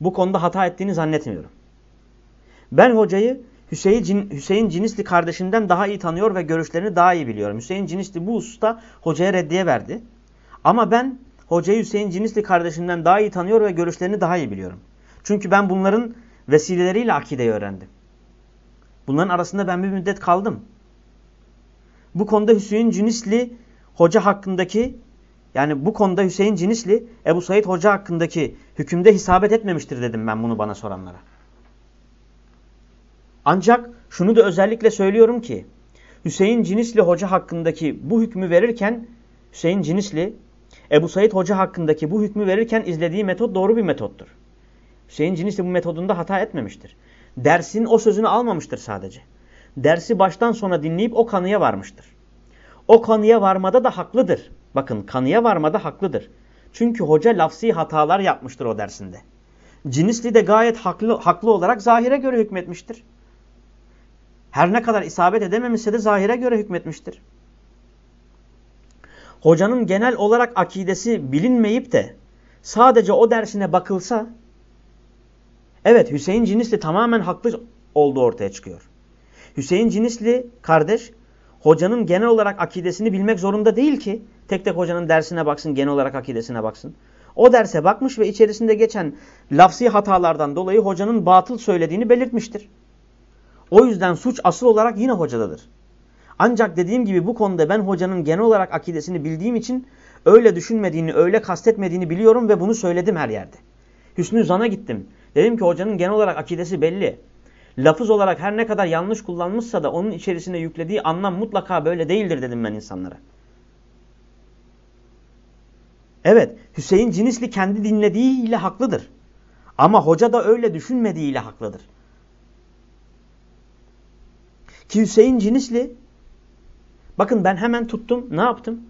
Bu konuda hata ettiğini zannetmiyorum. Ben hocayı Hüseyin, Hüseyin Cinisli kardeşimden daha iyi tanıyor ve görüşlerini daha iyi biliyorum. Hüseyin Cinisli bu usta hocaya reddiye verdi. Ama ben hocayı Hüseyin Cinisli kardeşimden daha iyi tanıyor ve görüşlerini daha iyi biliyorum. Çünkü ben bunların vesileleriyle akideyi öğrendim. Bunların arasında ben bir müddet kaldım. Bu konuda Hüseyin Cinisli hoca hakkındaki yani bu konuda Hüseyin Cinisli Ebu Said hoca hakkındaki hükümde hisabet etmemiştir dedim ben bunu bana soranlara. Ancak şunu da özellikle söylüyorum ki Hüseyin Cinisli hoca hakkındaki bu hükmü verirken Hüseyin Cinisli Ebu Said Hoca hakkındaki bu hükmü verirken izlediği metot doğru bir metottur. Hüseyin Ciniz de bu metodunda hata etmemiştir. Dersin o sözünü almamıştır sadece. Dersi baştan sona dinleyip o kanıya varmıştır. O kanıya varmada da haklıdır. Bakın kanıya varmada haklıdır. Çünkü hoca lafsi hatalar yapmıştır o dersinde. Cinisli de gayet haklı, haklı olarak zahire göre hükmetmiştir. Her ne kadar isabet edememişse de zahire göre hükmetmiştir. Hocanın genel olarak akidesi bilinmeyip de sadece o dersine bakılsa evet Hüseyin Cinisli tamamen haklı olduğu ortaya çıkıyor. Hüseyin Cinisli kardeş hocanın genel olarak akidesini bilmek zorunda değil ki. Tek tek hocanın dersine baksın, genel olarak akidesine baksın. O derse bakmış ve içerisinde geçen lafsi hatalardan dolayı hocanın batıl söylediğini belirtmiştir. O yüzden suç asıl olarak yine hocadadır. Ancak dediğim gibi bu konuda ben hocanın genel olarak akidesini bildiğim için öyle düşünmediğini, öyle kastetmediğini biliyorum ve bunu söyledim her yerde. Hüsnü Zan'a gittim. Dedim ki hocanın genel olarak akidesi belli. Lafız olarak her ne kadar yanlış kullanmışsa da onun içerisine yüklediği anlam mutlaka böyle değildir dedim ben insanlara. Evet, Hüseyin Cinisli kendi dinlediğiyle haklıdır. Ama hoca da öyle düşünmediğiyle haklıdır. Ki Hüseyin Cinisli, bakın ben hemen tuttum, ne yaptım?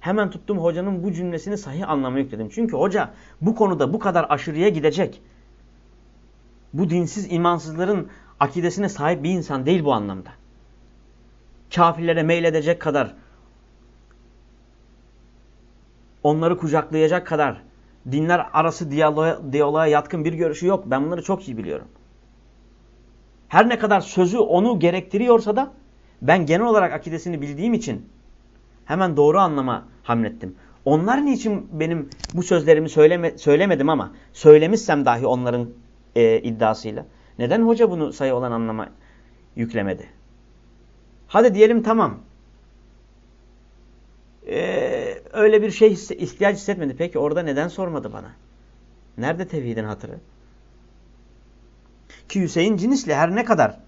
Hemen tuttum hocanın bu cümlesini sahih anlamı yükledim. Çünkü hoca bu konuda bu kadar aşırıya gidecek, bu dinsiz imansızların akidesine sahip bir insan değil bu anlamda. Kafirlere meyledecek kadar, onları kucaklayacak kadar dinler arası diyaloğa, diyaloğa yatkın bir görüşü yok. Ben bunları çok iyi biliyorum. Her ne kadar sözü onu gerektiriyorsa da ben genel olarak akidesini bildiğim için hemen doğru anlama hamlettim. Onlar niçin benim bu sözlerimi söyleme, söylemedim ama söylemişsem dahi onların e, iddiasıyla. Neden hoca bunu sayı olan anlama yüklemedi? Hadi diyelim tamam. Ee, öyle bir şey ihtiyaç hissetmedi. Peki orada neden sormadı bana? Nerede tevhidin hatırı? Ki Hüseyin Cinisli her ne kadar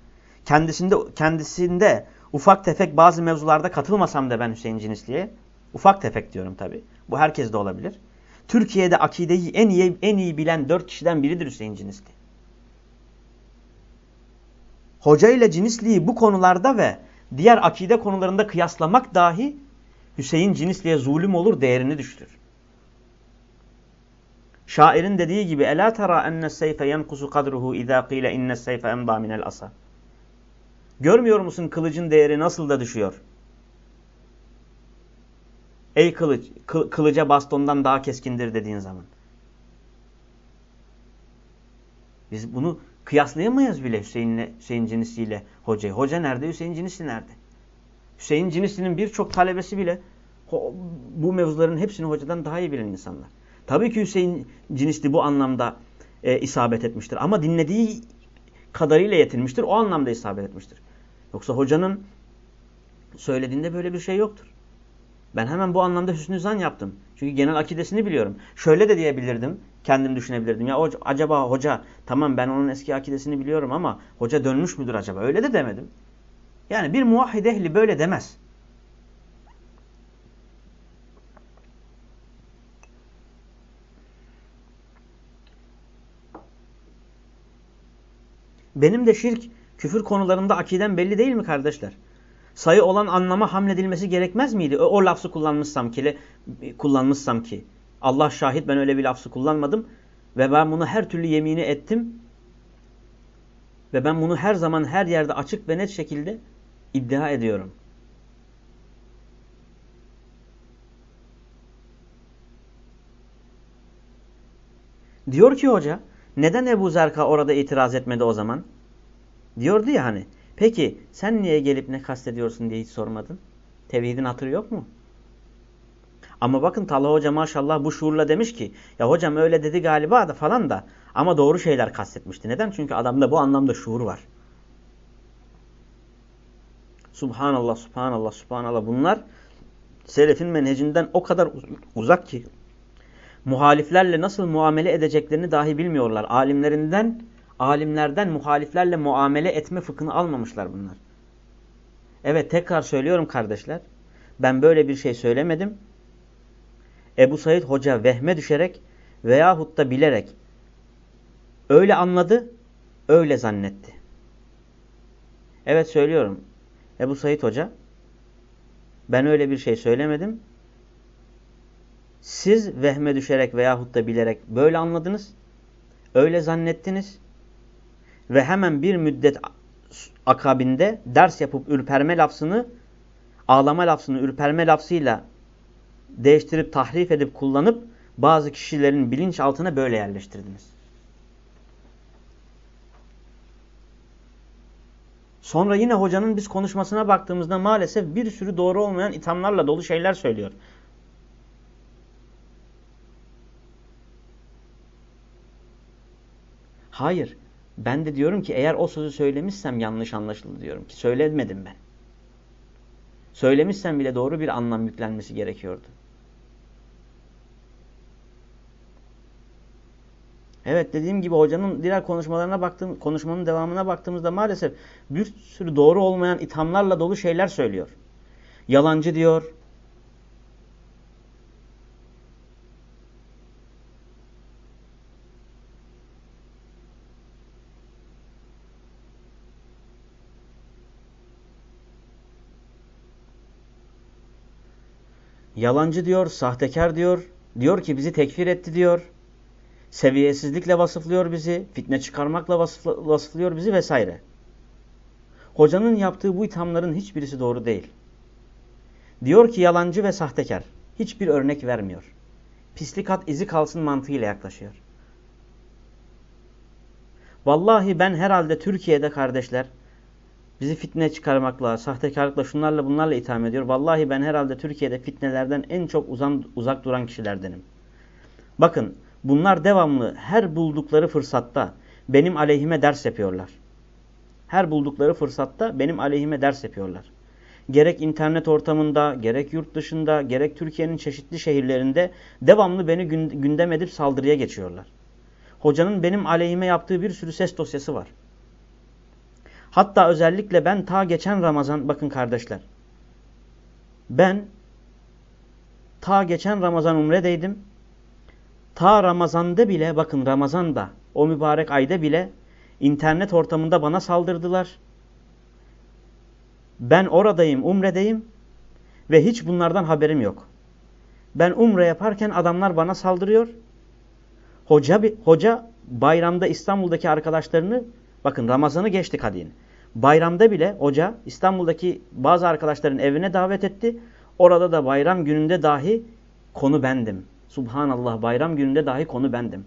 kendisinde kendisinde ufak tefek bazı mevzularda katılmasam da ben Hüseyin Cinisli'ye ufak tefek diyorum tabi. Bu herkes de olabilir. Türkiye'de akideyi en iyi en iyi bilen dört kişiden biridir Hüseyin Cinisli. Hoca ile Cinisli'yi bu konularda ve diğer akide konularında kıyaslamak dahi Hüseyin Cinisli'ye zulüm olur, değerini düşürür. Şairin dediği gibi Ela tara enne seyfe yenkusu kadruhu izâ qîle inne seyfe emdâ minel asa. Görmüyor musun kılıcın değeri nasıl da düşüyor? Ey kılıç, kı kılıca bastondan daha keskindir dediğin zaman. Biz bunu kıyaslayamayız bile Hüseyin, Hüseyin Cinisi ile hocayı. Hoca nerede? Hüseyin Cinisi nerede? Hüseyin Cinisi'nin birçok talebesi bile bu mevzuların hepsini hocadan daha iyi bilen insanlar. Tabii ki Hüseyin Cinisli bu anlamda e, isabet etmiştir. Ama dinlediği kadarıyla yetinmiştir. O anlamda isabet etmiştir. Yoksa hocanın söylediğinde böyle bir şey yoktur. Ben hemen bu anlamda hüsnü zan yaptım. Çünkü genel akidesini biliyorum. Şöyle de diyebilirdim. Kendim düşünebilirdim. Ya acaba hoca tamam ben onun eski akidesini biliyorum ama hoca dönmüş müdür acaba? Öyle de demedim. Yani bir muvahhid ehli böyle demez. Benim de şirk, küfür konularında akiden belli değil mi kardeşler? Sayı olan anlama hamledilmesi gerekmez miydi? O, o lafzı kullanmışsam ki, kullanmışsam ki. Allah şahit ben öyle bir lafzı kullanmadım. Ve ben bunu her türlü yemini ettim. Ve ben bunu her zaman her yerde açık ve net şekilde iddia ediyorum. Diyor ki hoca, neden Ebu Zerka orada itiraz etmedi o zaman? Diyordu ya hani, peki sen niye gelip ne kastediyorsun diye hiç sormadın? Tevhidin hatırı yok mu? Ama bakın Talha Hoca maşallah bu şuurla demiş ki, ya hocam öyle dedi galiba da falan da ama doğru şeyler kastetmişti. Neden? Çünkü adamda bu anlamda şuur var. Subhanallah, subhanallah, subhanallah. Bunlar selefin menhecinden o kadar uzak ki muhaliflerle nasıl muamele edeceklerini dahi bilmiyorlar. Alimlerinden, alimlerden muhaliflerle muamele etme fıkhını almamışlar bunlar. Evet tekrar söylüyorum kardeşler. Ben böyle bir şey söylemedim. Ebu Said Hoca vehme düşerek veyahut da bilerek öyle anladı, öyle zannetti. Evet söylüyorum. Ebu Said Hoca ben öyle bir şey söylemedim. Siz vehme düşerek veyahut da bilerek böyle anladınız. Öyle zannettiniz. Ve hemen bir müddet akabinde ders yapıp ürperme lafzını ağlama lafzını ürperme lafzıyla değiştirip tahrif edip kullanıp bazı kişilerin bilinç altına böyle yerleştirdiniz. Sonra yine hocanın biz konuşmasına baktığımızda maalesef bir sürü doğru olmayan ithamlarla dolu şeyler söylüyor. Hayır. Ben de diyorum ki eğer o sözü söylemişsem yanlış anlaşıldı diyorum ki söylemedim ben. Söylemişsem bile doğru bir anlam yüklenmesi gerekiyordu. Evet dediğim gibi hocanın diğer konuşmalarına baktığım, konuşmanın devamına baktığımızda maalesef bir sürü doğru olmayan ithamlarla dolu şeyler söylüyor. Yalancı diyor. Yalancı diyor, sahtekar diyor. Diyor ki bizi tekfir etti diyor seviyesizlikle vasıflıyor bizi, fitne çıkarmakla vasıflıyor bizi vesaire. Hocanın yaptığı bu ithamların hiçbirisi doğru değil. Diyor ki yalancı ve sahtekar. Hiçbir örnek vermiyor. Pislik at izi kalsın mantığıyla yaklaşıyor. Vallahi ben herhalde Türkiye'de kardeşler bizi fitne çıkarmakla, sahtekarlıkla, şunlarla bunlarla itham ediyor. Vallahi ben herhalde Türkiye'de fitnelerden en çok uzan, uzak duran kişilerdenim. Bakın Bunlar devamlı her buldukları fırsatta benim aleyhime ders yapıyorlar. Her buldukları fırsatta benim aleyhime ders yapıyorlar. Gerek internet ortamında, gerek yurt dışında, gerek Türkiye'nin çeşitli şehirlerinde devamlı beni gündem edip saldırıya geçiyorlar. Hocanın benim aleyhime yaptığı bir sürü ses dosyası var. Hatta özellikle ben ta geçen Ramazan, bakın kardeşler. Ben ta geçen Ramazan umredeydim Ta Ramazan'da bile bakın Ramazan'da o mübarek ayda bile internet ortamında bana saldırdılar. Ben oradayım, umredeyim ve hiç bunlardan haberim yok. Ben umre yaparken adamlar bana saldırıyor. Hoca, hoca bayramda İstanbul'daki arkadaşlarını, bakın Ramazan'ı geçtik hadi yine. Bayramda bile hoca İstanbul'daki bazı arkadaşların evine davet etti. Orada da bayram gününde dahi konu bendim. Subhanallah bayram gününde dahi konu bendim.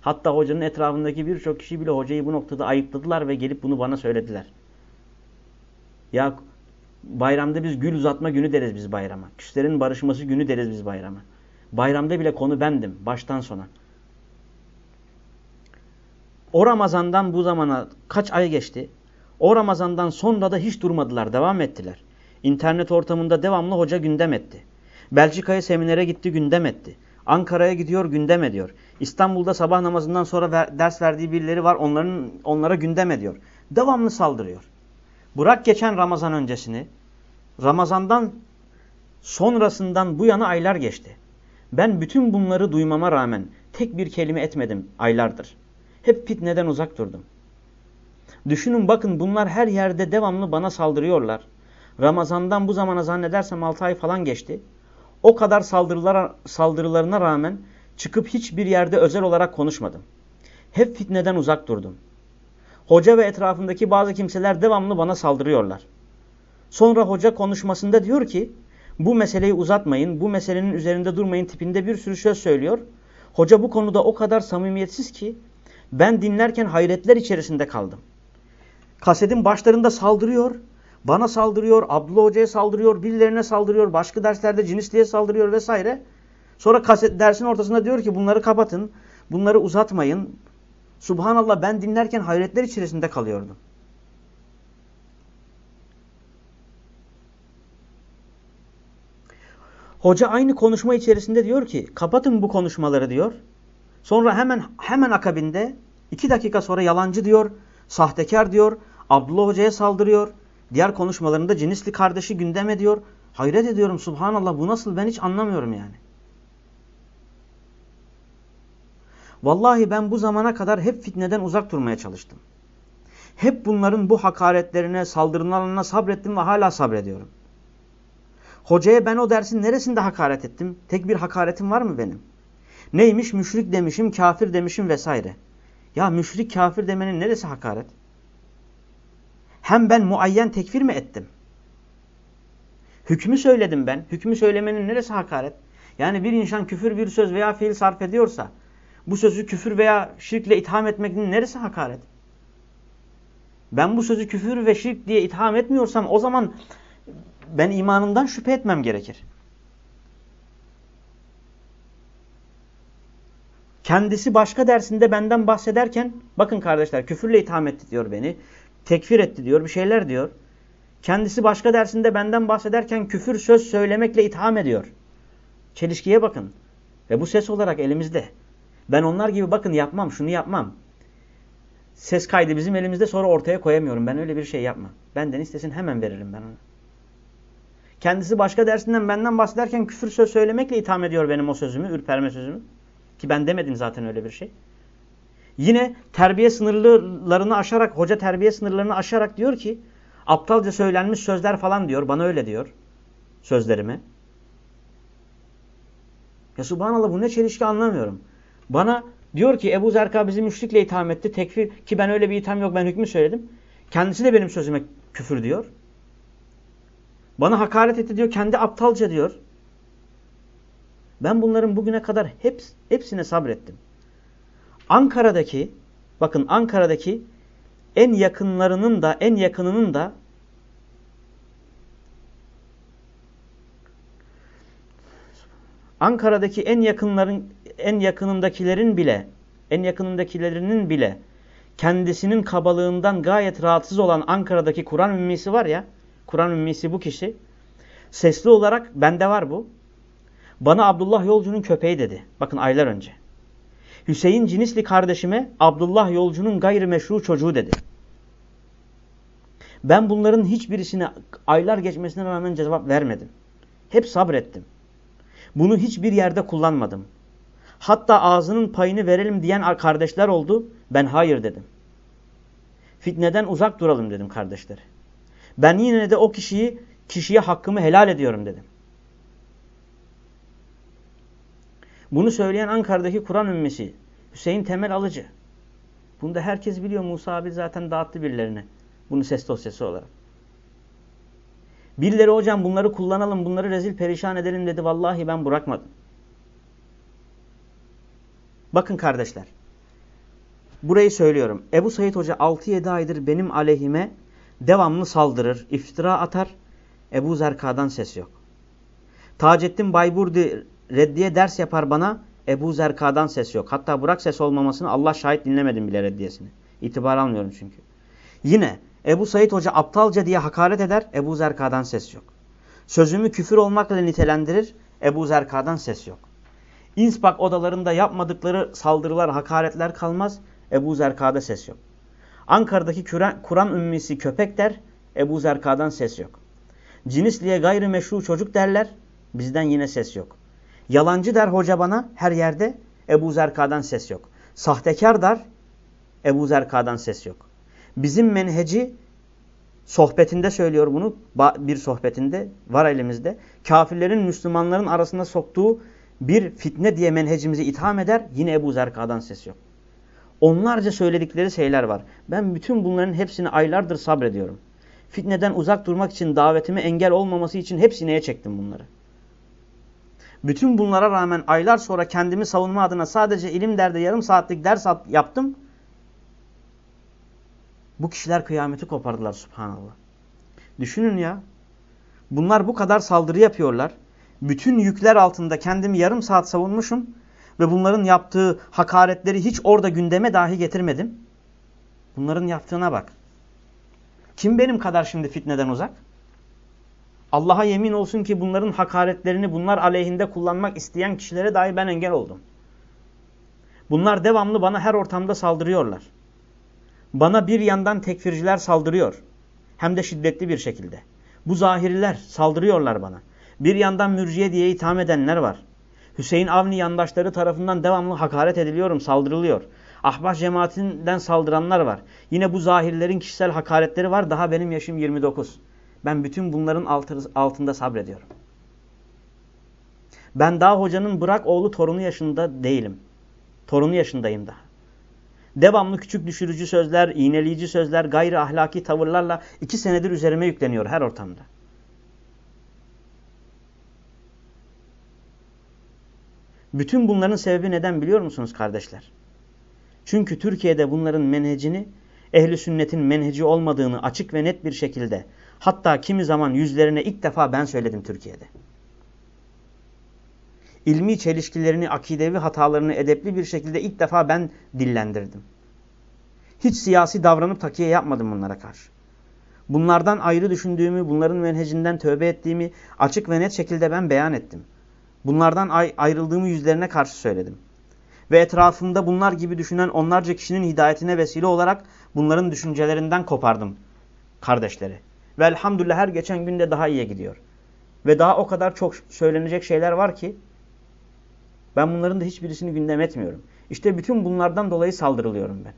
Hatta hocanın etrafındaki birçok kişi bile hocayı bu noktada ayıpladılar ve gelip bunu bana söylediler. Ya bayramda biz gül uzatma günü deriz biz bayrama. Küslerin barışması günü deriz biz bayrama. Bayramda bile konu bendim baştan sona. O Ramazan'dan bu zamana kaç ay geçti? O Ramazan'dan sonra da hiç durmadılar, devam ettiler. İnternet ortamında devamlı hoca gündem etti. Belçika'ya seminere gitti, gündem etti. Ankara'ya gidiyor gündem ediyor. İstanbul'da sabah namazından sonra ver, ders verdiği birileri var onların onlara gündem ediyor. Devamlı saldırıyor. Bırak geçen Ramazan öncesini. Ramazandan sonrasından bu yana aylar geçti. Ben bütün bunları duymama rağmen tek bir kelime etmedim aylardır. Hep fitneden uzak durdum. Düşünün bakın bunlar her yerde devamlı bana saldırıyorlar. Ramazandan bu zamana zannedersem 6 ay falan geçti. O kadar saldırılar, saldırılarına rağmen çıkıp hiçbir yerde özel olarak konuşmadım. Hep fitneden uzak durdum. Hoca ve etrafındaki bazı kimseler devamlı bana saldırıyorlar. Sonra hoca konuşmasında diyor ki bu meseleyi uzatmayın, bu meselenin üzerinde durmayın tipinde bir sürü söz söylüyor. Hoca bu konuda o kadar samimiyetsiz ki ben dinlerken hayretler içerisinde kaldım. Kasetin başlarında saldırıyor. Bana saldırıyor, Abdullah Hoca'ya saldırıyor, birilerine saldırıyor, başka derslerde cinisliğe saldırıyor vesaire. Sonra kaset dersin ortasında diyor ki bunları kapatın, bunları uzatmayın. Subhanallah ben dinlerken hayretler içerisinde kalıyordum. Hoca aynı konuşma içerisinde diyor ki kapatın bu konuşmaları diyor. Sonra hemen hemen akabinde iki dakika sonra yalancı diyor, sahtekar diyor, Abdullah Hoca'ya saldırıyor. Diğer konuşmalarında cinisli kardeşi gündem ediyor. Hayret ediyorum subhanallah bu nasıl ben hiç anlamıyorum yani. Vallahi ben bu zamana kadar hep fitneden uzak durmaya çalıştım. Hep bunların bu hakaretlerine, saldırılarına sabrettim ve hala sabrediyorum. Hocaya ben o dersin neresinde hakaret ettim? Tek bir hakaretim var mı benim? Neymiş? Müşrik demişim, kafir demişim vesaire. Ya müşrik, kafir demenin neresi hakaret? Hem ben muayyen tekfir mi ettim? Hükmü söyledim ben. Hükmü söylemenin neresi hakaret? Yani bir insan küfür bir söz veya fiil sarf ediyorsa bu sözü küfür veya şirkle itham etmenin neresi hakaret? Ben bu sözü küfür ve şirk diye itham etmiyorsam o zaman ben imanımdan şüphe etmem gerekir. Kendisi başka dersinde benden bahsederken bakın kardeşler küfürle itham etti diyor beni. Tekfir etti diyor bir şeyler diyor. Kendisi başka dersinde benden bahsederken küfür söz söylemekle itham ediyor. Çelişkiye bakın. Ve bu ses olarak elimizde. Ben onlar gibi bakın yapmam, şunu yapmam. Ses kaydı bizim elimizde sonra ortaya koyamıyorum. Ben öyle bir şey yapmam. Benden istesin hemen veririm ben onu. Kendisi başka dersinden benden bahsederken küfür söz söylemekle itham ediyor benim o sözümü, ürperme sözümü. Ki ben demedim zaten öyle bir şey. Yine terbiye sınırlarını aşarak, hoca terbiye sınırlarını aşarak diyor ki, aptalca söylenmiş sözler falan diyor, bana öyle diyor sözlerime. Ya subhanallah bu ne çelişki anlamıyorum. Bana diyor ki Ebu Zerka bizi müşrikle itham etti. Tekfir ki ben öyle bir itham yok ben hükmü söyledim. Kendisi de benim sözüme küfür diyor. Bana hakaret etti diyor. Kendi aptalca diyor. Ben bunların bugüne kadar heps, hepsine sabrettim. Ankara'daki bakın Ankara'daki en yakınlarının da en yakınının da Ankara'daki en yakınların en yakınındakilerin bile en yakınındakilerinin bile kendisinin kabalığından gayet rahatsız olan Ankara'daki Kur'an ümmisi var ya Kur'an ümmisi bu kişi sesli olarak bende var bu. Bana Abdullah Yolcu'nun köpeği dedi. Bakın aylar önce. Hüseyin Cinisli kardeşime Abdullah Yolcu'nun gayrimeşru çocuğu dedi. Ben bunların hiçbirisine aylar geçmesine rağmen cevap vermedim. Hep sabrettim. Bunu hiçbir yerde kullanmadım. Hatta ağzının payını verelim diyen kardeşler oldu. Ben hayır dedim. Fitneden uzak duralım dedim kardeşler. Ben yine de o kişiyi kişiye hakkımı helal ediyorum dedim. Bunu söyleyen Ankara'daki Kur'an ümmesi Hüseyin Temel Alıcı. Bunu da herkes biliyor. Musa abi zaten dağıttı birilerine. Bunu ses dosyası olarak. Birileri hocam bunları kullanalım, bunları rezil perişan edelim dedi. Vallahi ben bırakmadım. Bakın kardeşler. Burayı söylüyorum. Ebu Said Hoca 6-7 aydır benim aleyhime devamlı saldırır, iftira atar. Ebu Zerka'dan ses yok. Taceddin Bayburdi reddiye ders yapar bana. Ebu Zerka'dan ses yok. Hatta bırak ses olmamasını Allah şahit dinlemedim bile reddiyesini. İtibar almıyorum çünkü. Yine Ebu Said Hoca aptalca diye hakaret eder. Ebu Zerka'dan ses yok. Sözümü küfür olmakla nitelendirir. Ebu Zerka'dan ses yok. İnspak odalarında yapmadıkları saldırılar, hakaretler kalmaz. Ebu Zerka'da ses yok. Ankara'daki Kur'an ümmisi köpek der. Ebu Zerka'dan ses yok. Cinisliğe gayrimeşru çocuk derler. Bizden yine ses yok. Yalancı der hoca bana her yerde. Ebu Zerka'dan ses yok. Sahtekar der. Ebu Zerka'dan ses yok. Bizim menheci sohbetinde söylüyor bunu. Bir sohbetinde var elimizde. Kafirlerin Müslümanların arasında soktuğu bir fitne diye menhecimizi itham eder. Yine Ebu Zerka'dan ses yok. Onlarca söyledikleri şeyler var. Ben bütün bunların hepsini aylardır sabrediyorum. Fitneden uzak durmak için davetime engel olmaması için hep sineye çektim bunları. Bütün bunlara rağmen aylar sonra kendimi savunma adına sadece ilim derde yarım saatlik ders yaptım. Bu kişiler kıyameti kopardılar subhanallah. Düşünün ya. Bunlar bu kadar saldırı yapıyorlar. Bütün yükler altında kendimi yarım saat savunmuşum. Ve bunların yaptığı hakaretleri hiç orada gündeme dahi getirmedim. Bunların yaptığına bak. Kim benim kadar şimdi fitneden uzak? Allah'a yemin olsun ki bunların hakaretlerini bunlar aleyhinde kullanmak isteyen kişilere dahi ben engel oldum. Bunlar devamlı bana her ortamda saldırıyorlar. Bana bir yandan tekfirciler saldırıyor. Hem de şiddetli bir şekilde. Bu zahiriler saldırıyorlar bana. Bir yandan mürciye diye itham edenler var. Hüseyin Avni yandaşları tarafından devamlı hakaret ediliyorum, saldırılıyor. Ahbaş cemaatinden saldıranlar var. Yine bu zahirlerin kişisel hakaretleri var. Daha benim yaşım 29. Ben bütün bunların altında sabrediyorum. Ben daha hocanın bırak oğlu torunu yaşında değilim. Torunu yaşındayım daha. Devamlı küçük düşürücü sözler, iğneleyici sözler, gayri ahlaki tavırlarla iki senedir üzerime yükleniyor her ortamda. Bütün bunların sebebi neden biliyor musunuz kardeşler? Çünkü Türkiye'de bunların menhecini ehli sünnetin menheci olmadığını açık ve net bir şekilde hatta kimi zaman yüzlerine ilk defa ben söyledim Türkiye'de. İlmi çelişkilerini, akidevi hatalarını edepli bir şekilde ilk defa ben dillendirdim. Hiç siyasi davranıp takiye yapmadım bunlara karşı. Bunlardan ayrı düşündüğümü, bunların menhecinden tövbe ettiğimi açık ve net şekilde ben beyan ettim. Bunlardan ayrıldığımı yüzlerine karşı söyledim. Ve etrafımda bunlar gibi düşünen onlarca kişinin hidayetine vesile olarak bunların düşüncelerinden kopardım kardeşleri. Ve elhamdülillah her geçen günde daha iyiye gidiyor. Ve daha o kadar çok söylenecek şeyler var ki ben bunların da hiçbirisini gündem etmiyorum. İşte bütün bunlardan dolayı saldırılıyorum ben.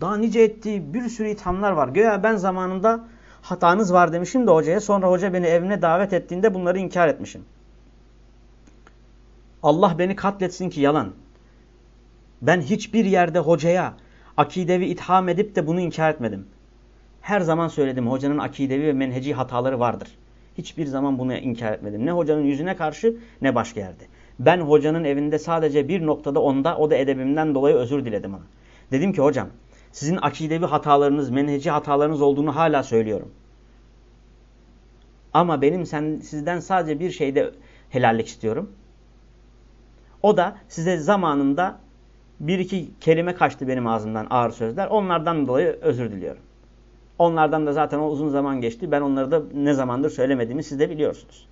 Daha nice ettiği bir sürü ithamlar var. Göya ben zamanında hatanız var demişim de hocaya. Sonra hoca beni evine davet ettiğinde bunları inkar etmişim. Allah beni katletsin ki yalan. Ben hiçbir yerde hocaya akidevi itham edip de bunu inkar etmedim. Her zaman söyledim hocanın akidevi ve menheci hataları vardır. Hiçbir zaman bunu inkar etmedim. Ne hocanın yüzüne karşı ne başka yerde. Ben hocanın evinde sadece bir noktada onda o da edebimden dolayı özür diledim ona. Dedim ki hocam sizin akidevi hatalarınız, menheci hatalarınız olduğunu hala söylüyorum. Ama benim sen, sizden sadece bir şeyde helallik istiyorum. O da size zamanında bir iki kelime kaçtı benim ağzımdan ağır sözler. Onlardan dolayı özür diliyorum. Onlardan da zaten o uzun zaman geçti. Ben onları da ne zamandır söylemediğimi siz de biliyorsunuz.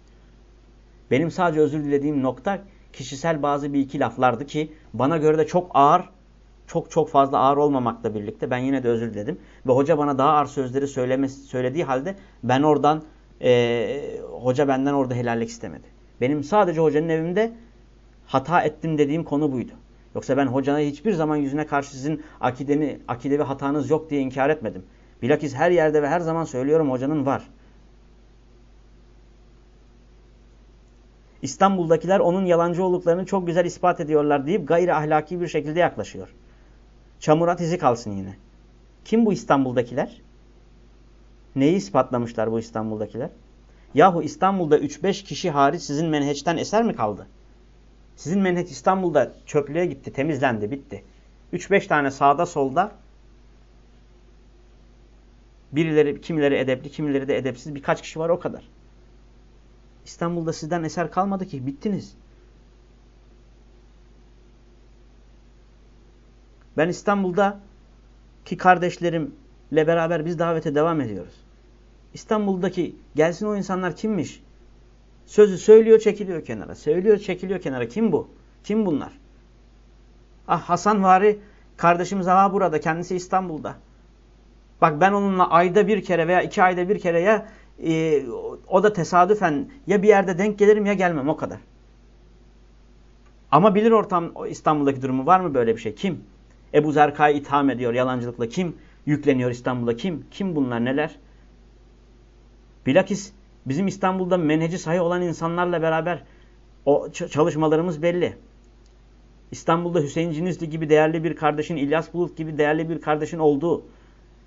Benim sadece özür dilediğim nokta kişisel bazı bir iki laflardı ki bana göre de çok ağır, çok çok fazla ağır olmamakla birlikte ben yine de özür diledim. Ve hoca bana daha ağır sözleri söylemesi, söylediği halde ben oradan, e, hoca benden orada helallik istemedi. Benim sadece hocanın evimde hata ettim dediğim konu buydu. Yoksa ben hocana hiçbir zaman yüzüne karşı sizin akideni, akidevi hatanız yok diye inkar etmedim. Bilakis her yerde ve her zaman söylüyorum hocanın var. İstanbul'dakiler onun yalancı olduklarını çok güzel ispat ediyorlar deyip gayri ahlaki bir şekilde yaklaşıyor. Çamurat izi kalsın yine. Kim bu İstanbul'dakiler? Neyi ispatlamışlar bu İstanbul'dakiler? Yahu İstanbul'da 3-5 kişi hariç sizin menheçten eser mi kaldı? Sizin menheç İstanbul'da çöplüğe gitti, temizlendi, bitti. 3-5 tane sağda solda birileri, kimileri edepli, kimileri de edepsiz birkaç kişi var o kadar. İstanbul'da sizden eser kalmadı ki, bittiniz. Ben İstanbul'da ki kardeşlerimle beraber biz davete devam ediyoruz. İstanbul'daki gelsin o insanlar kimmiş? Sözü söylüyor çekiliyor kenara. Söylüyor çekiliyor kenara. Kim bu? Kim bunlar? Ah Hasan Vari kardeşimiz ha burada. Kendisi İstanbul'da. Bak ben onunla ayda bir kere veya iki ayda bir kere ya e, o da tesadüfen ya bir yerde denk gelirim ya gelmem o kadar. Ama bilir ortam İstanbul'daki durumu var mı böyle bir şey? Kim? Ebu Zerka'yı itham ediyor yalancılıkla. Kim yükleniyor İstanbul'a? Kim? Kim bunlar neler? Bilakis Bizim İstanbul'da menheci sahih olan insanlarla beraber o çalışmalarımız belli. İstanbul'da Hüseyin Cinizli gibi değerli bir kardeşin, İlyas Bulut gibi değerli bir kardeşin olduğu,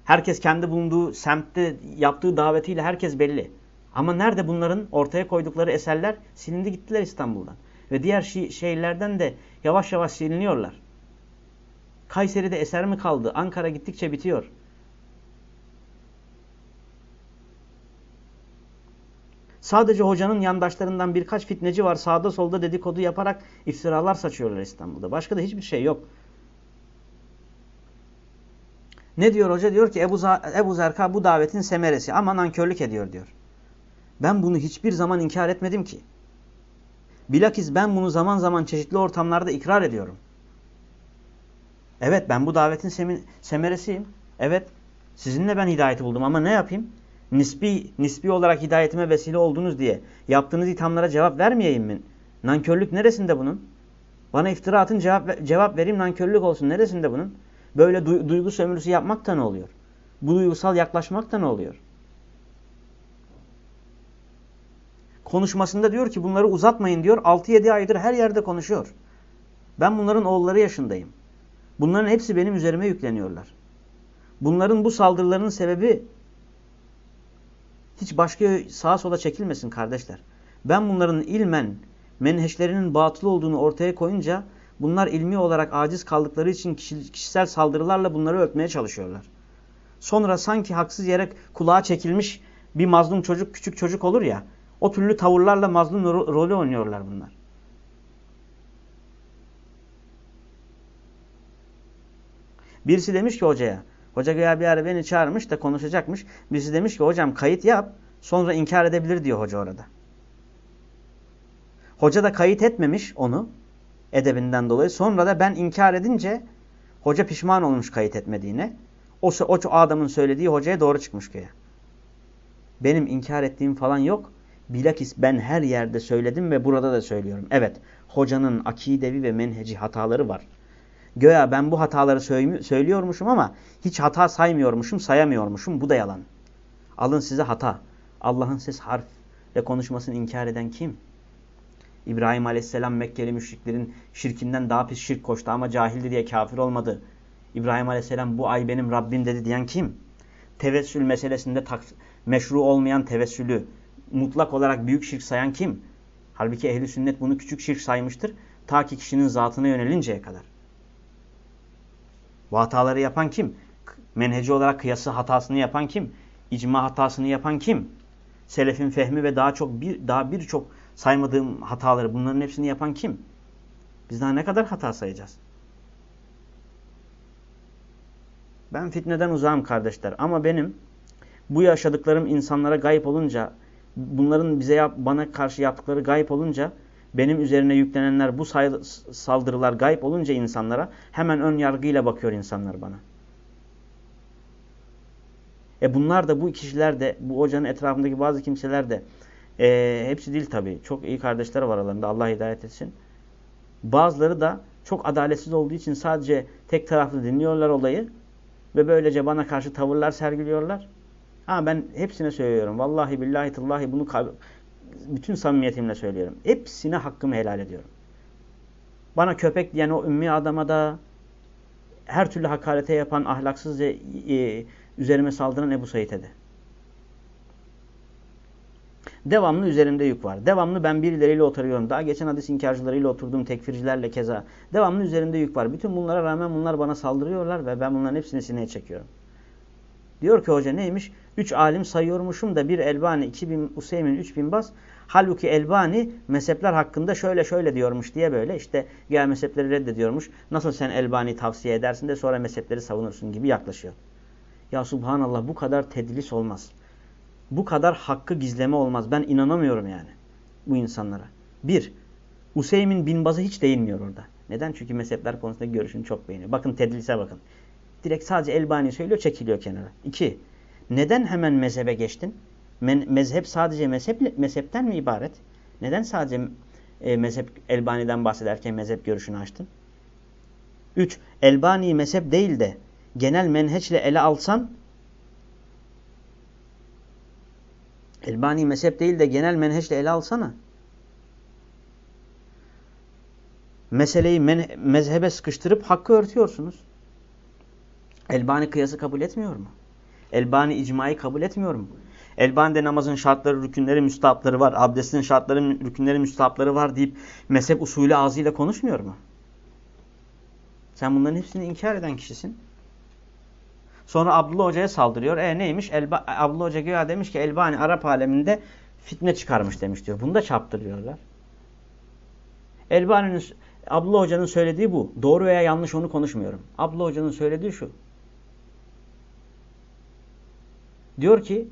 herkes kendi bulunduğu semtte yaptığı davetiyle herkes belli. Ama nerede bunların ortaya koydukları eserler silindi gittiler İstanbul'dan. Ve diğer şehirlerden de yavaş yavaş siliniyorlar. Kayseri'de eser mi kaldı? Ankara gittikçe bitiyor. Sadece hocanın yandaşlarından birkaç fitneci var. Sağda solda dedikodu yaparak iftiralar saçıyorlar İstanbul'da. Başka da hiçbir şey yok. Ne diyor hoca? Diyor ki Ebu, Ebu Zerka bu davetin semeresi ama nankörlük ediyor diyor. Ben bunu hiçbir zaman inkar etmedim ki. Bilakis ben bunu zaman zaman çeşitli ortamlarda ikrar ediyorum. Evet ben bu davetin semeresiyim. Evet sizinle ben hidayeti buldum ama ne yapayım? Nispi, nispi olarak hidayetime vesile oldunuz diye yaptığınız ithamlara cevap vermeyeyim mi? Nankörlük neresinde bunun? Bana iftira atın cevap, cevap vereyim nankörlük olsun. Neresinde bunun? Böyle du duygu sömürüsü yapmak da ne oluyor? Bu duygusal yaklaşmak da ne oluyor? Konuşmasında diyor ki bunları uzatmayın diyor. 6-7 aydır her yerde konuşuyor. Ben bunların oğulları yaşındayım. Bunların hepsi benim üzerime yükleniyorlar. Bunların bu saldırılarının sebebi hiç başka sağa sola çekilmesin kardeşler. Ben bunların ilmen menheşlerinin batıl olduğunu ortaya koyunca bunlar ilmi olarak aciz kaldıkları için kişisel saldırılarla bunları örtmeye çalışıyorlar. Sonra sanki haksız yere kulağa çekilmiş bir mazlum çocuk, küçük çocuk olur ya, o türlü tavırlarla mazlum rolü oynuyorlar bunlar. Birisi demiş ki hocaya, hoca güya bir ara beni çağırmış da konuşacakmış. Birisi demiş ki hocam kayıt yap, sonra inkar edebilir diyor hoca orada. Hoca da kayıt etmemiş onu edebinden dolayı. Sonra da ben inkar edince hoca pişman olmuş kayıt etmediğine. O, o adamın söylediği hocaya doğru çıkmış köye. Benim inkar ettiğim falan yok. Bilakis ben her yerde söyledim ve burada da söylüyorum. Evet, hocanın akidevi ve menheci hataları var. Göya ben bu hataları söylüyormuşum ama hiç hata saymıyormuşum, sayamıyormuşum. Bu da yalan. Alın size hata. Allah'ın ses harfle konuşmasını inkar eden kim? İbrahim Aleyhisselam Mekkeli müşriklerin şirkinden daha pis şirk koştu ama cahildi diye kafir olmadı. İbrahim Aleyhisselam bu ay benim Rabbim dedi diyen kim? Tevessül meselesinde meşru olmayan tevessülü mutlak olarak büyük şirk sayan kim? Halbuki ehli sünnet bunu küçük şirk saymıştır. Ta ki kişinin zatına yönelinceye kadar. Bu hataları yapan kim? Menheci olarak kıyası hatasını yapan kim? İcma hatasını yapan kim? Selefin fehmi ve daha çok bir daha birçok saymadığım hataları bunların hepsini yapan kim? Biz daha ne kadar hata sayacağız? Ben fitneden uzağım kardeşler ama benim bu yaşadıklarım insanlara gayip olunca bunların bize yap, bana karşı yaptıkları gayip olunca benim üzerine yüklenenler bu saldırılar gayip olunca insanlara hemen ön yargıyla bakıyor insanlar bana. E bunlar da bu kişiler de bu hocanın etrafındaki bazı kimseler de e, hepsi değil tabii. Çok iyi kardeşler var aralarında. Allah hidayet etsin. Bazıları da çok adaletsiz olduğu için sadece tek taraflı dinliyorlar olayı ve böylece bana karşı tavırlar sergiliyorlar. Ha ben hepsine söylüyorum. Vallahi billahi tallahi bunu bütün samimiyetimle söylüyorum. Hepsine hakkımı helal ediyorum. Bana köpek diyen o ümmi adama da her türlü hakarete yapan ahlaksız ve e, üzerime saldıran Ebu Said'e de. Devamlı üzerimde yük var. Devamlı ben birileriyle oturuyorum. Daha geçen hadis inkarcılarıyla oturdum. Tekfircilerle keza. Devamlı üzerimde yük var. Bütün bunlara rağmen bunlar bana saldırıyorlar ve ben bunların hepsini sineye çekiyorum. Diyor ki hoca neymiş? Üç alim sayıyormuşum da bir Elbani, iki bin Useymin, üç bin Bas. Halbuki Elbani mezhepler hakkında şöyle şöyle diyormuş diye böyle işte gel mezhepleri reddediyormuş. Nasıl sen Elbani tavsiye edersin de sonra mezhepleri savunursun gibi yaklaşıyor. Ya subhanallah bu kadar tedlis olmaz. Bu kadar hakkı gizleme olmaz. Ben inanamıyorum yani bu insanlara. Bir, Useymin bin Baz'a hiç değinmiyor orada. Neden? Çünkü mezhepler konusunda görüşünü çok beğeniyor. Bakın tedlise bakın. Direkt sadece Elbani söylüyor, çekiliyor kenara. İki, neden hemen mezhebe geçtin? Mezhep sadece mezhep, mezhepten mi ibaret? Neden sadece e, mezhep Elbani'den bahsederken mezhep görüşünü açtın? Üç, Elbani mezhep değil de genel menheçle ele alsan Elbani mezhep değil de genel menheçle ele alsana. Meseleyi mezhebe sıkıştırıp hakkı örtüyorsunuz. Elbani kıyası kabul etmiyor mu? Elbani icmayı kabul etmiyor mu? Elbani'de namazın şartları, rükünleri, müstahapları var. Abdestin şartları, rükünleri, müstahapları var deyip mezhep usulü ağzıyla konuşmuyor mu? Sen bunların hepsini inkar eden kişisin. Sonra Abdullah Hoca'ya saldırıyor. E neymiş? Elba, Abdullah Hoca güya demiş ki Elbani Arap aleminde fitne çıkarmış demiş diyor. Bunu da çarptırıyorlar. Elbani'nin Abdullah Hoca'nın söylediği bu. Doğru veya yanlış onu konuşmuyorum. Abdullah Hoca'nın söylediği şu. Diyor ki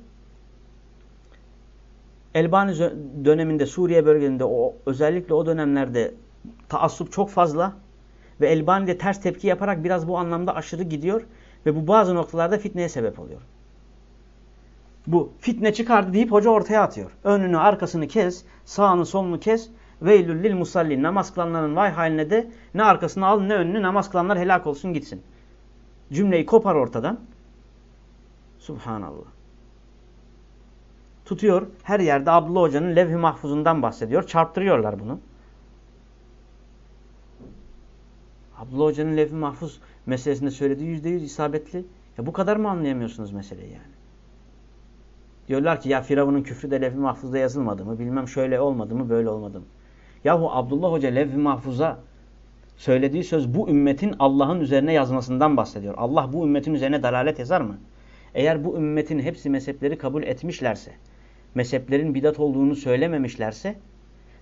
Elbani döneminde Suriye bölgesinde o özellikle o dönemlerde taassup çok fazla ve Elbani de ters tepki yaparak biraz bu anlamda aşırı gidiyor ve bu bazı noktalarda fitneye sebep oluyor. Bu fitne çıkardı deyip hoca ortaya atıyor. Önünü arkasını kes, sağını solunu kes. Veylül lil musallin. Namaz kılanların vay haline de ne arkasını al ne önünü namaz kılanlar helak olsun gitsin. Cümleyi kopar ortadan. Subhanallah. Tutuyor her yerde Abdullah Hoca'nın levh-i mahfuzundan bahsediyor. Çarptırıyorlar bunu. Abdullah Hoca'nın levh-i mahfuz meselesinde söylediği yüzde yüz isabetli. Ya bu kadar mı anlayamıyorsunuz meseleyi yani? Diyorlar ki ya Firavun'un küfrü de levh-i mahfuzda yazılmadı mı? Bilmem şöyle olmadı mı, böyle olmadı mı? Yahu Abdullah Hoca levh-i mahfuza söylediği söz bu ümmetin Allah'ın üzerine yazmasından bahsediyor. Allah bu ümmetin üzerine dalalet yazar mı? Eğer bu ümmetin hepsi mezhepleri kabul etmişlerse, mezheplerin bidat olduğunu söylememişlerse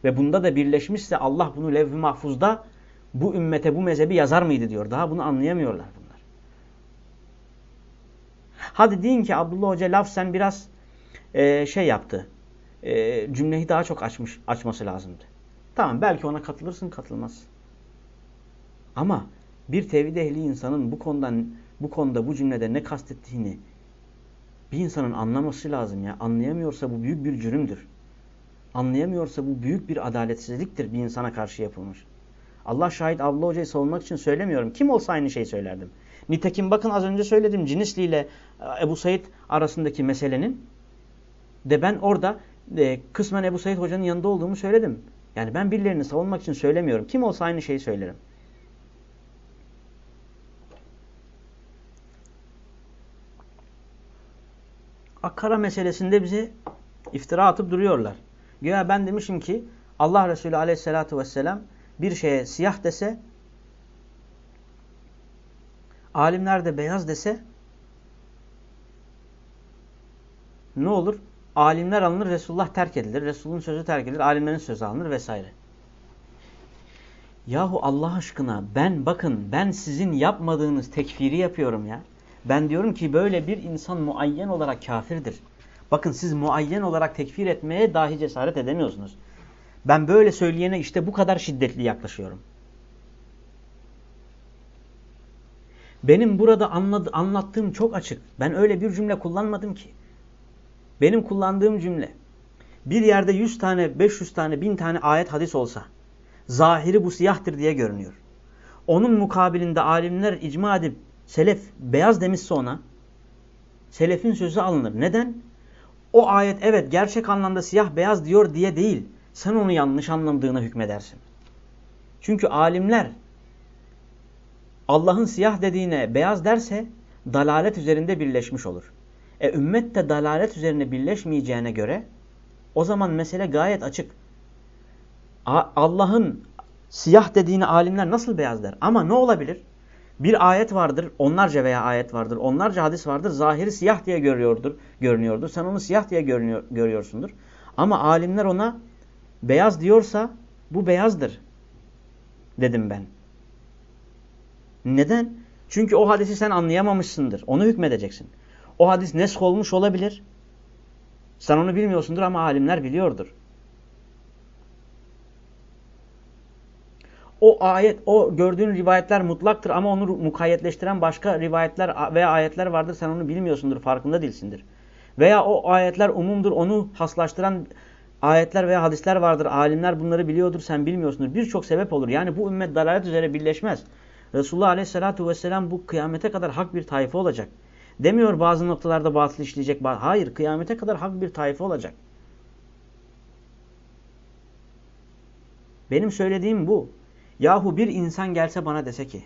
ve bunda da birleşmişse Allah bunu levh-i mahfuzda bu ümmete bu mezhebi yazar mıydı diyor. Daha bunu anlayamıyorlar bunlar. Hadi deyin ki Abdullah Hoca laf sen biraz e, şey yaptı. E, cümleyi daha çok açmış açması lazımdı. Tamam belki ona katılırsın katılmaz. Ama bir tevhid ehli insanın bu konudan bu konuda bu cümlede ne kastettiğini bir insanın anlaması lazım ya. Anlayamıyorsa bu büyük bir cürümdür. Anlayamıyorsa bu büyük bir adaletsizliktir bir insana karşı yapılmış. Allah şahit Abdullah Hoca'yı savunmak için söylemiyorum. Kim olsa aynı şeyi söylerdim. Nitekim bakın az önce söyledim Cinisli ile e, Ebu Said arasındaki meselenin de ben orada e, kısmen Ebu Said Hoca'nın yanında olduğumu söyledim. Yani ben birilerini savunmak için söylemiyorum. Kim olsa aynı şeyi söylerim. Akkara meselesinde bize iftira atıp duruyorlar. Güya ben demişim ki Allah Resulü aleyhissalatü vesselam bir şeye siyah dese, alimler de beyaz dese ne olur? Alimler alınır, Resulullah terk edilir. Resulun sözü terk edilir, alimlerin sözü alınır vesaire. Yahu Allah aşkına ben bakın ben sizin yapmadığınız tekfiri yapıyorum ya. Ben diyorum ki böyle bir insan muayyen olarak kafirdir. Bakın siz muayyen olarak tekfir etmeye dahi cesaret edemiyorsunuz. Ben böyle söyleyene işte bu kadar şiddetli yaklaşıyorum. Benim burada anladı, anlattığım çok açık. Ben öyle bir cümle kullanmadım ki. Benim kullandığım cümle bir yerde 100 tane, 500 tane, 1000 tane ayet hadis olsa zahiri bu siyahtır diye görünüyor. Onun mukabilinde alimler icma edip selef beyaz demişse ona selefin sözü alınır. Neden? O ayet evet gerçek anlamda siyah beyaz diyor diye değil. Sen onu yanlış anladığına hükmedersin. Çünkü alimler Allah'ın siyah dediğine beyaz derse dalalet üzerinde birleşmiş olur. E ümmet de dalalet üzerine birleşmeyeceğine göre o zaman mesele gayet açık. Allah'ın siyah dediğini alimler nasıl beyaz der? Ama ne olabilir? Bir ayet vardır, onlarca veya ayet vardır, onlarca hadis vardır. Zahiri siyah diye görüyordur, görünüyordur. Sen onu siyah diye görünüyor, görüyorsundur. Ama alimler ona beyaz diyorsa bu beyazdır dedim ben. Neden? Çünkü o hadisi sen anlayamamışsındır. Onu hükmedeceksin. O hadis nesk olmuş olabilir. Sen onu bilmiyorsundur ama alimler biliyordur. O ayet, o gördüğün rivayetler mutlaktır ama onu mukayyetleştiren başka rivayetler veya ayetler vardır. Sen onu bilmiyorsundur, farkında değilsindir. Veya o ayetler umumdur, onu haslaştıran ayetler veya hadisler vardır. Alimler bunları biliyordur, sen bilmiyorsundur. Birçok sebep olur. Yani bu ümmet dalalet üzere birleşmez. Resulullah Aleyhisselatü Vesselam bu kıyamete kadar hak bir tayfa olacak. Demiyor bazı noktalarda batıl işleyecek. Hayır kıyamete kadar hak bir tayfa olacak. Benim söylediğim bu. Yahu bir insan gelse bana dese ki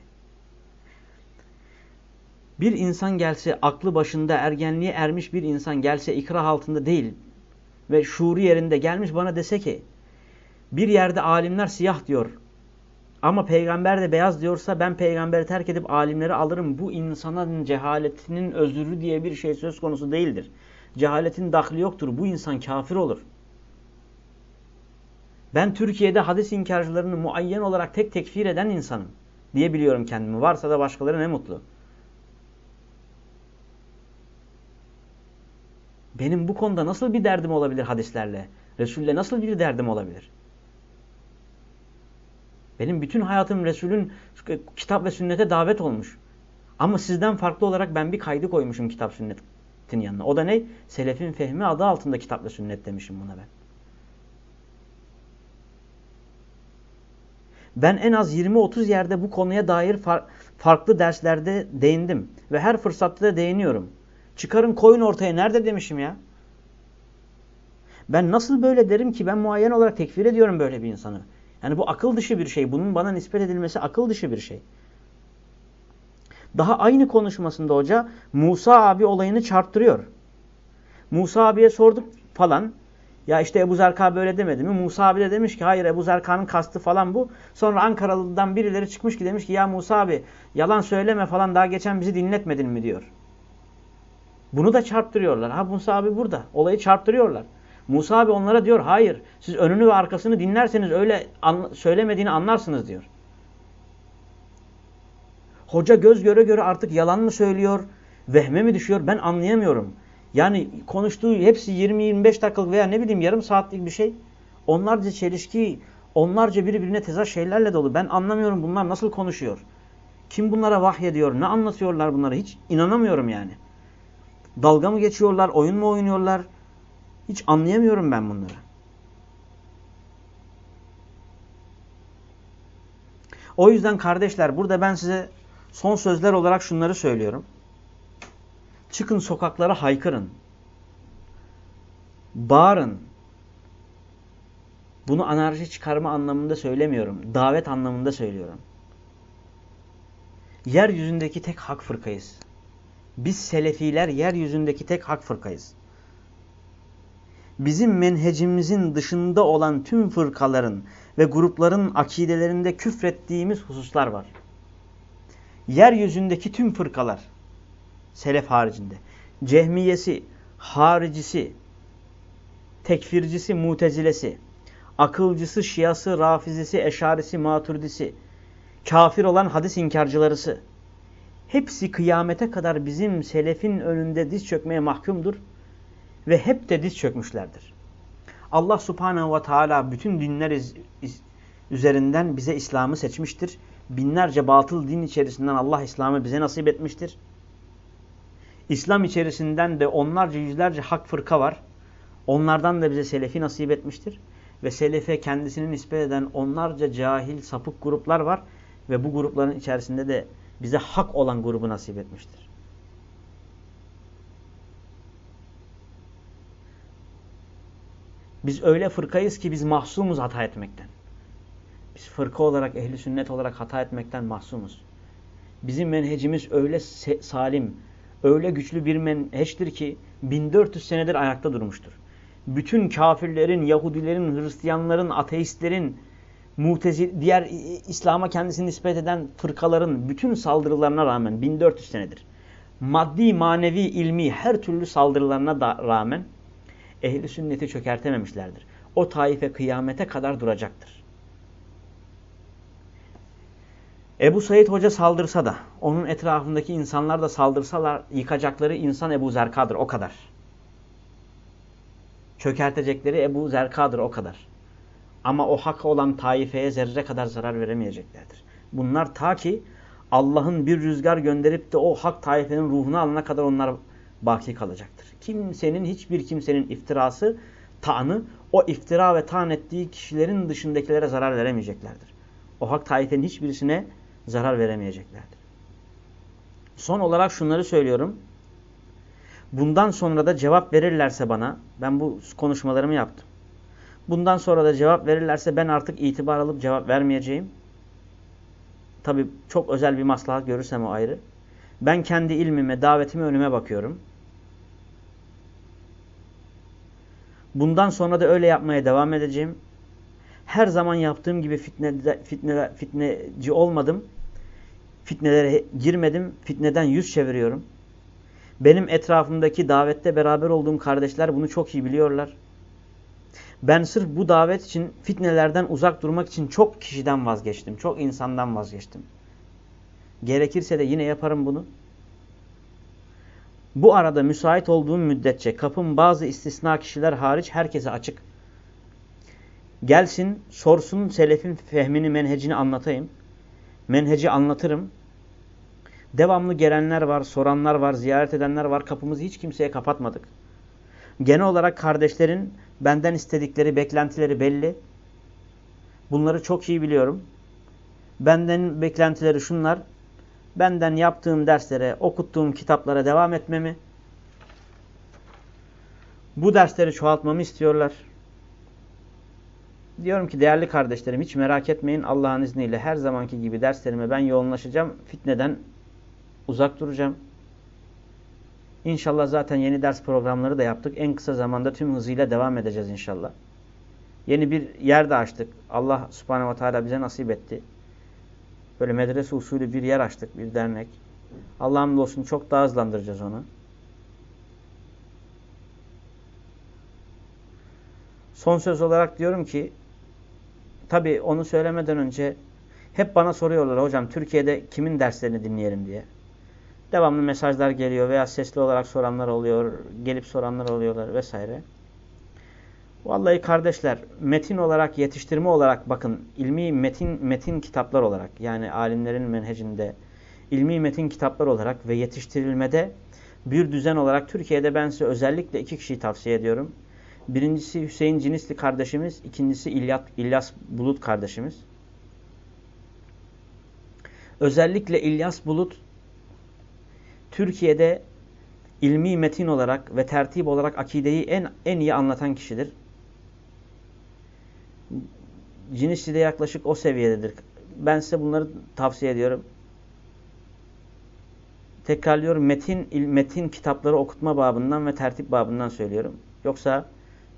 bir insan gelse aklı başında ergenliğe ermiş bir insan gelse ikrah altında değil ve şuuru yerinde gelmiş bana dese ki bir yerde alimler siyah diyor ama peygamber de beyaz diyorsa ben peygamberi terk edip alimleri alırım. Bu insanın cehaletinin özürü diye bir şey söz konusu değildir. Cehaletin dahli yoktur. Bu insan kafir olur. Ben Türkiye'de hadis inkarcılarını muayyen olarak tek tekfir eden insanım diye biliyorum kendimi. Varsa da başkaları ne mutlu. Benim bu konuda nasıl bir derdim olabilir hadislerle? Resul'le nasıl bir derdim olabilir? Benim bütün hayatım Resul'ün kitap ve sünnete davet olmuş. Ama sizden farklı olarak ben bir kaydı koymuşum kitap sünnet sünnetin yanına. O da ne? Selefin fehmi adı altında kitapla sünnet demişim buna ben. Ben en az 20-30 yerde bu konuya dair far farklı derslerde değindim. Ve her fırsatta da değiniyorum. Çıkarın koyun ortaya. Nerede demişim ya? Ben nasıl böyle derim ki ben muayyen olarak tekfir ediyorum böyle bir insanı. Yani bu akıl dışı bir şey. Bunun bana nispet edilmesi akıl dışı bir şey. Daha aynı konuşmasında hoca Musa abi olayını çarptırıyor. Musa abiye sorduk falan. Ya işte Ebu Zerka böyle demedi mi? Musa abi de demiş ki hayır Ebu Zerka'nın kastı falan bu. Sonra Ankaralı'dan birileri çıkmış ki demiş ki ya Musa abi yalan söyleme falan daha geçen bizi dinletmedin mi diyor. Bunu da çarptırıyorlar. Ha Musa abi burada. Olayı çarptırıyorlar. Musa abi onlara diyor hayır siz önünü ve arkasını dinlerseniz öyle an söylemediğini anlarsınız diyor. Hoca göz göre göre artık yalan mı söylüyor, vehme mi düşüyor ben anlayamıyorum. Yani konuştuğu hepsi 20-25 dakikalık veya ne bileyim yarım saatlik bir şey. Onlarca çelişki, onlarca birbirine tezat şeylerle dolu. Ben anlamıyorum bunlar nasıl konuşuyor. Kim bunlara vahyediyor, ne anlatıyorlar bunlara hiç inanamıyorum yani. Dalga mı geçiyorlar, oyun mu oynuyorlar? Hiç anlayamıyorum ben bunları. O yüzden kardeşler burada ben size son sözler olarak şunları söylüyorum. Çıkın sokaklara haykırın. Bağırın. Bunu anarşi çıkarma anlamında söylemiyorum. Davet anlamında söylüyorum. Yeryüzündeki tek hak fırkayız. Biz Selefiler yeryüzündeki tek hak fırkayız. Bizim menhecimizin dışında olan tüm fırkaların ve grupların akidelerinde küfrettiğimiz hususlar var. Yeryüzündeki tüm fırkalar, Selef haricinde, Cehmiyesi, haricisi, tekfircisi, mutezilesi, akılcısı, şiası, rafizisi, eşarisi, maturidisi, kafir olan hadis inkarcılarısı, hepsi kıyamete kadar bizim selefin önünde diz çökmeye mahkumdur ve hep de diz çökmüşlerdir. Allah subhanehu ve teala bütün dinler üzerinden bize İslam'ı seçmiştir. Binlerce batıl din içerisinden Allah İslam'ı bize nasip etmiştir. İslam içerisinden de onlarca yüzlerce hak fırka var. Onlardan da bize selefi nasip etmiştir. Ve selefe kendisini nispet eden onlarca cahil, sapık gruplar var. Ve bu grupların içerisinde de bize hak olan grubu nasip etmiştir. Biz öyle fırkayız ki biz mahsumuz hata etmekten. Biz fırka olarak, ehli sünnet olarak hata etmekten mahsumuz. Bizim menhecimiz öyle salim, öyle güçlü bir menheçtir ki 1400 senedir ayakta durmuştur. Bütün kafirlerin, Yahudilerin, Hristiyanların, ateistlerin, mutezi, diğer İslam'a kendisini nispet eden fırkaların bütün saldırılarına rağmen 1400 senedir. Maddi, manevi, ilmi her türlü saldırılarına da rağmen ehli sünneti çökertememişlerdir. O taife kıyamete kadar duracaktır. Ebu Said Hoca saldırsa da, onun etrafındaki insanlar da saldırsalar, yıkacakları insan Ebu Zerka'dır o kadar. Çökertecekleri Ebu Zerka'dır o kadar. Ama o hak olan taifeye zerre kadar zarar veremeyeceklerdir. Bunlar ta ki Allah'ın bir rüzgar gönderip de o hak taifenin ruhunu alana kadar onlar baki kalacaktır. Kimsenin, hiçbir kimsenin iftirası, taanı, o iftira ve taan ettiği kişilerin dışındakilere zarar veremeyeceklerdir. O hak taifenin hiçbirisine zarar veremeyeceklerdir. Son olarak şunları söylüyorum. Bundan sonra da cevap verirlerse bana, ben bu konuşmalarımı yaptım. Bundan sonra da cevap verirlerse ben artık itibar alıp cevap vermeyeceğim. Tabi çok özel bir maslahat görürsem o ayrı. Ben kendi ilmime, davetime, önüme bakıyorum. Bundan sonra da öyle yapmaya devam edeceğim. Her zaman yaptığım gibi fitne, fitne, fitneci olmadım. Fitnelere girmedim. Fitneden yüz çeviriyorum. Benim etrafımdaki davette beraber olduğum kardeşler bunu çok iyi biliyorlar. Ben sırf bu davet için fitnelerden uzak durmak için çok kişiden vazgeçtim. Çok insandan vazgeçtim. Gerekirse de yine yaparım bunu. Bu arada müsait olduğum müddetçe kapım bazı istisna kişiler hariç herkese açık. Gelsin, sorsun selefin fehmini, menhecini anlatayım. Menheci anlatırım. Devamlı gelenler var, soranlar var, ziyaret edenler var. Kapımızı hiç kimseye kapatmadık. Genel olarak kardeşlerin benden istedikleri, beklentileri belli. Bunları çok iyi biliyorum. Benden beklentileri şunlar. Benden yaptığım derslere, okuttuğum kitaplara devam etmemi, bu dersleri çoğaltmamı istiyorlar. Diyorum ki değerli kardeşlerim hiç merak etmeyin Allah'ın izniyle her zamanki gibi derslerime ben yoğunlaşacağım. Fitneden uzak duracağım. İnşallah zaten yeni ders programları da yaptık. En kısa zamanda tüm hızıyla devam edeceğiz inşallah. Yeni bir yer de açtık. Allah subhanehu ve teala bize nasip etti. Böyle medrese usulü bir yer açtık, bir dernek. Allah'ım olsun çok daha hızlandıracağız onu. Son söz olarak diyorum ki, tabi onu söylemeden önce hep bana soruyorlar hocam Türkiye'de kimin derslerini dinleyelim diye. Devamlı mesajlar geliyor veya sesli olarak soranlar oluyor, gelip soranlar oluyorlar vesaire. Vallahi kardeşler metin olarak yetiştirme olarak bakın ilmi metin metin kitaplar olarak yani alimlerin menhecinde ilmi metin kitaplar olarak ve yetiştirilmede bir düzen olarak Türkiye'de ben size özellikle iki kişiyi tavsiye ediyorum. Birincisi Hüseyin Cinisli kardeşimiz, ikincisi İlyas, İlyas Bulut kardeşimiz. Özellikle İlyas Bulut Türkiye'de ilmi metin olarak ve tertip olarak akideyi en en iyi anlatan kişidir. Cinisli de yaklaşık o seviyededir. Ben size bunları tavsiye ediyorum. Tekrarlıyorum metin metin kitapları okutma babından ve tertip babından söylüyorum. Yoksa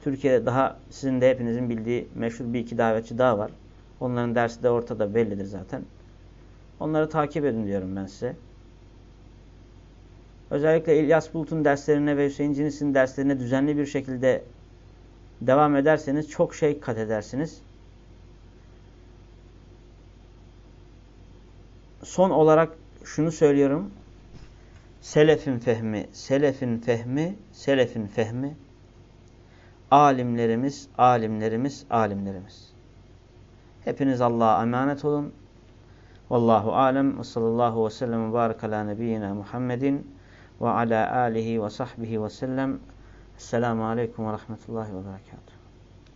Türkiye'de daha sizin de hepinizin bildiği meşhur bir iki davetçi daha var. Onların dersi de ortada bellidir zaten. Onları takip edin diyorum ben size. Özellikle İlyas Bulut'un derslerine ve Hüseyin Cinis'in derslerine düzenli bir şekilde devam ederseniz çok şey kat edersiniz. Son olarak şunu söylüyorum. Selefin fehmi, selefin fehmi, selefin fehmi. Alimlerimiz, alimlerimiz, alimlerimiz. Hepiniz Allah'a emanet olun. Vallahu alem ve sallallahu ve sellem ve barik ala nebiyyina Muhammedin ve ala alihi ve sahbihi ve sellem. Esselamu aleyküm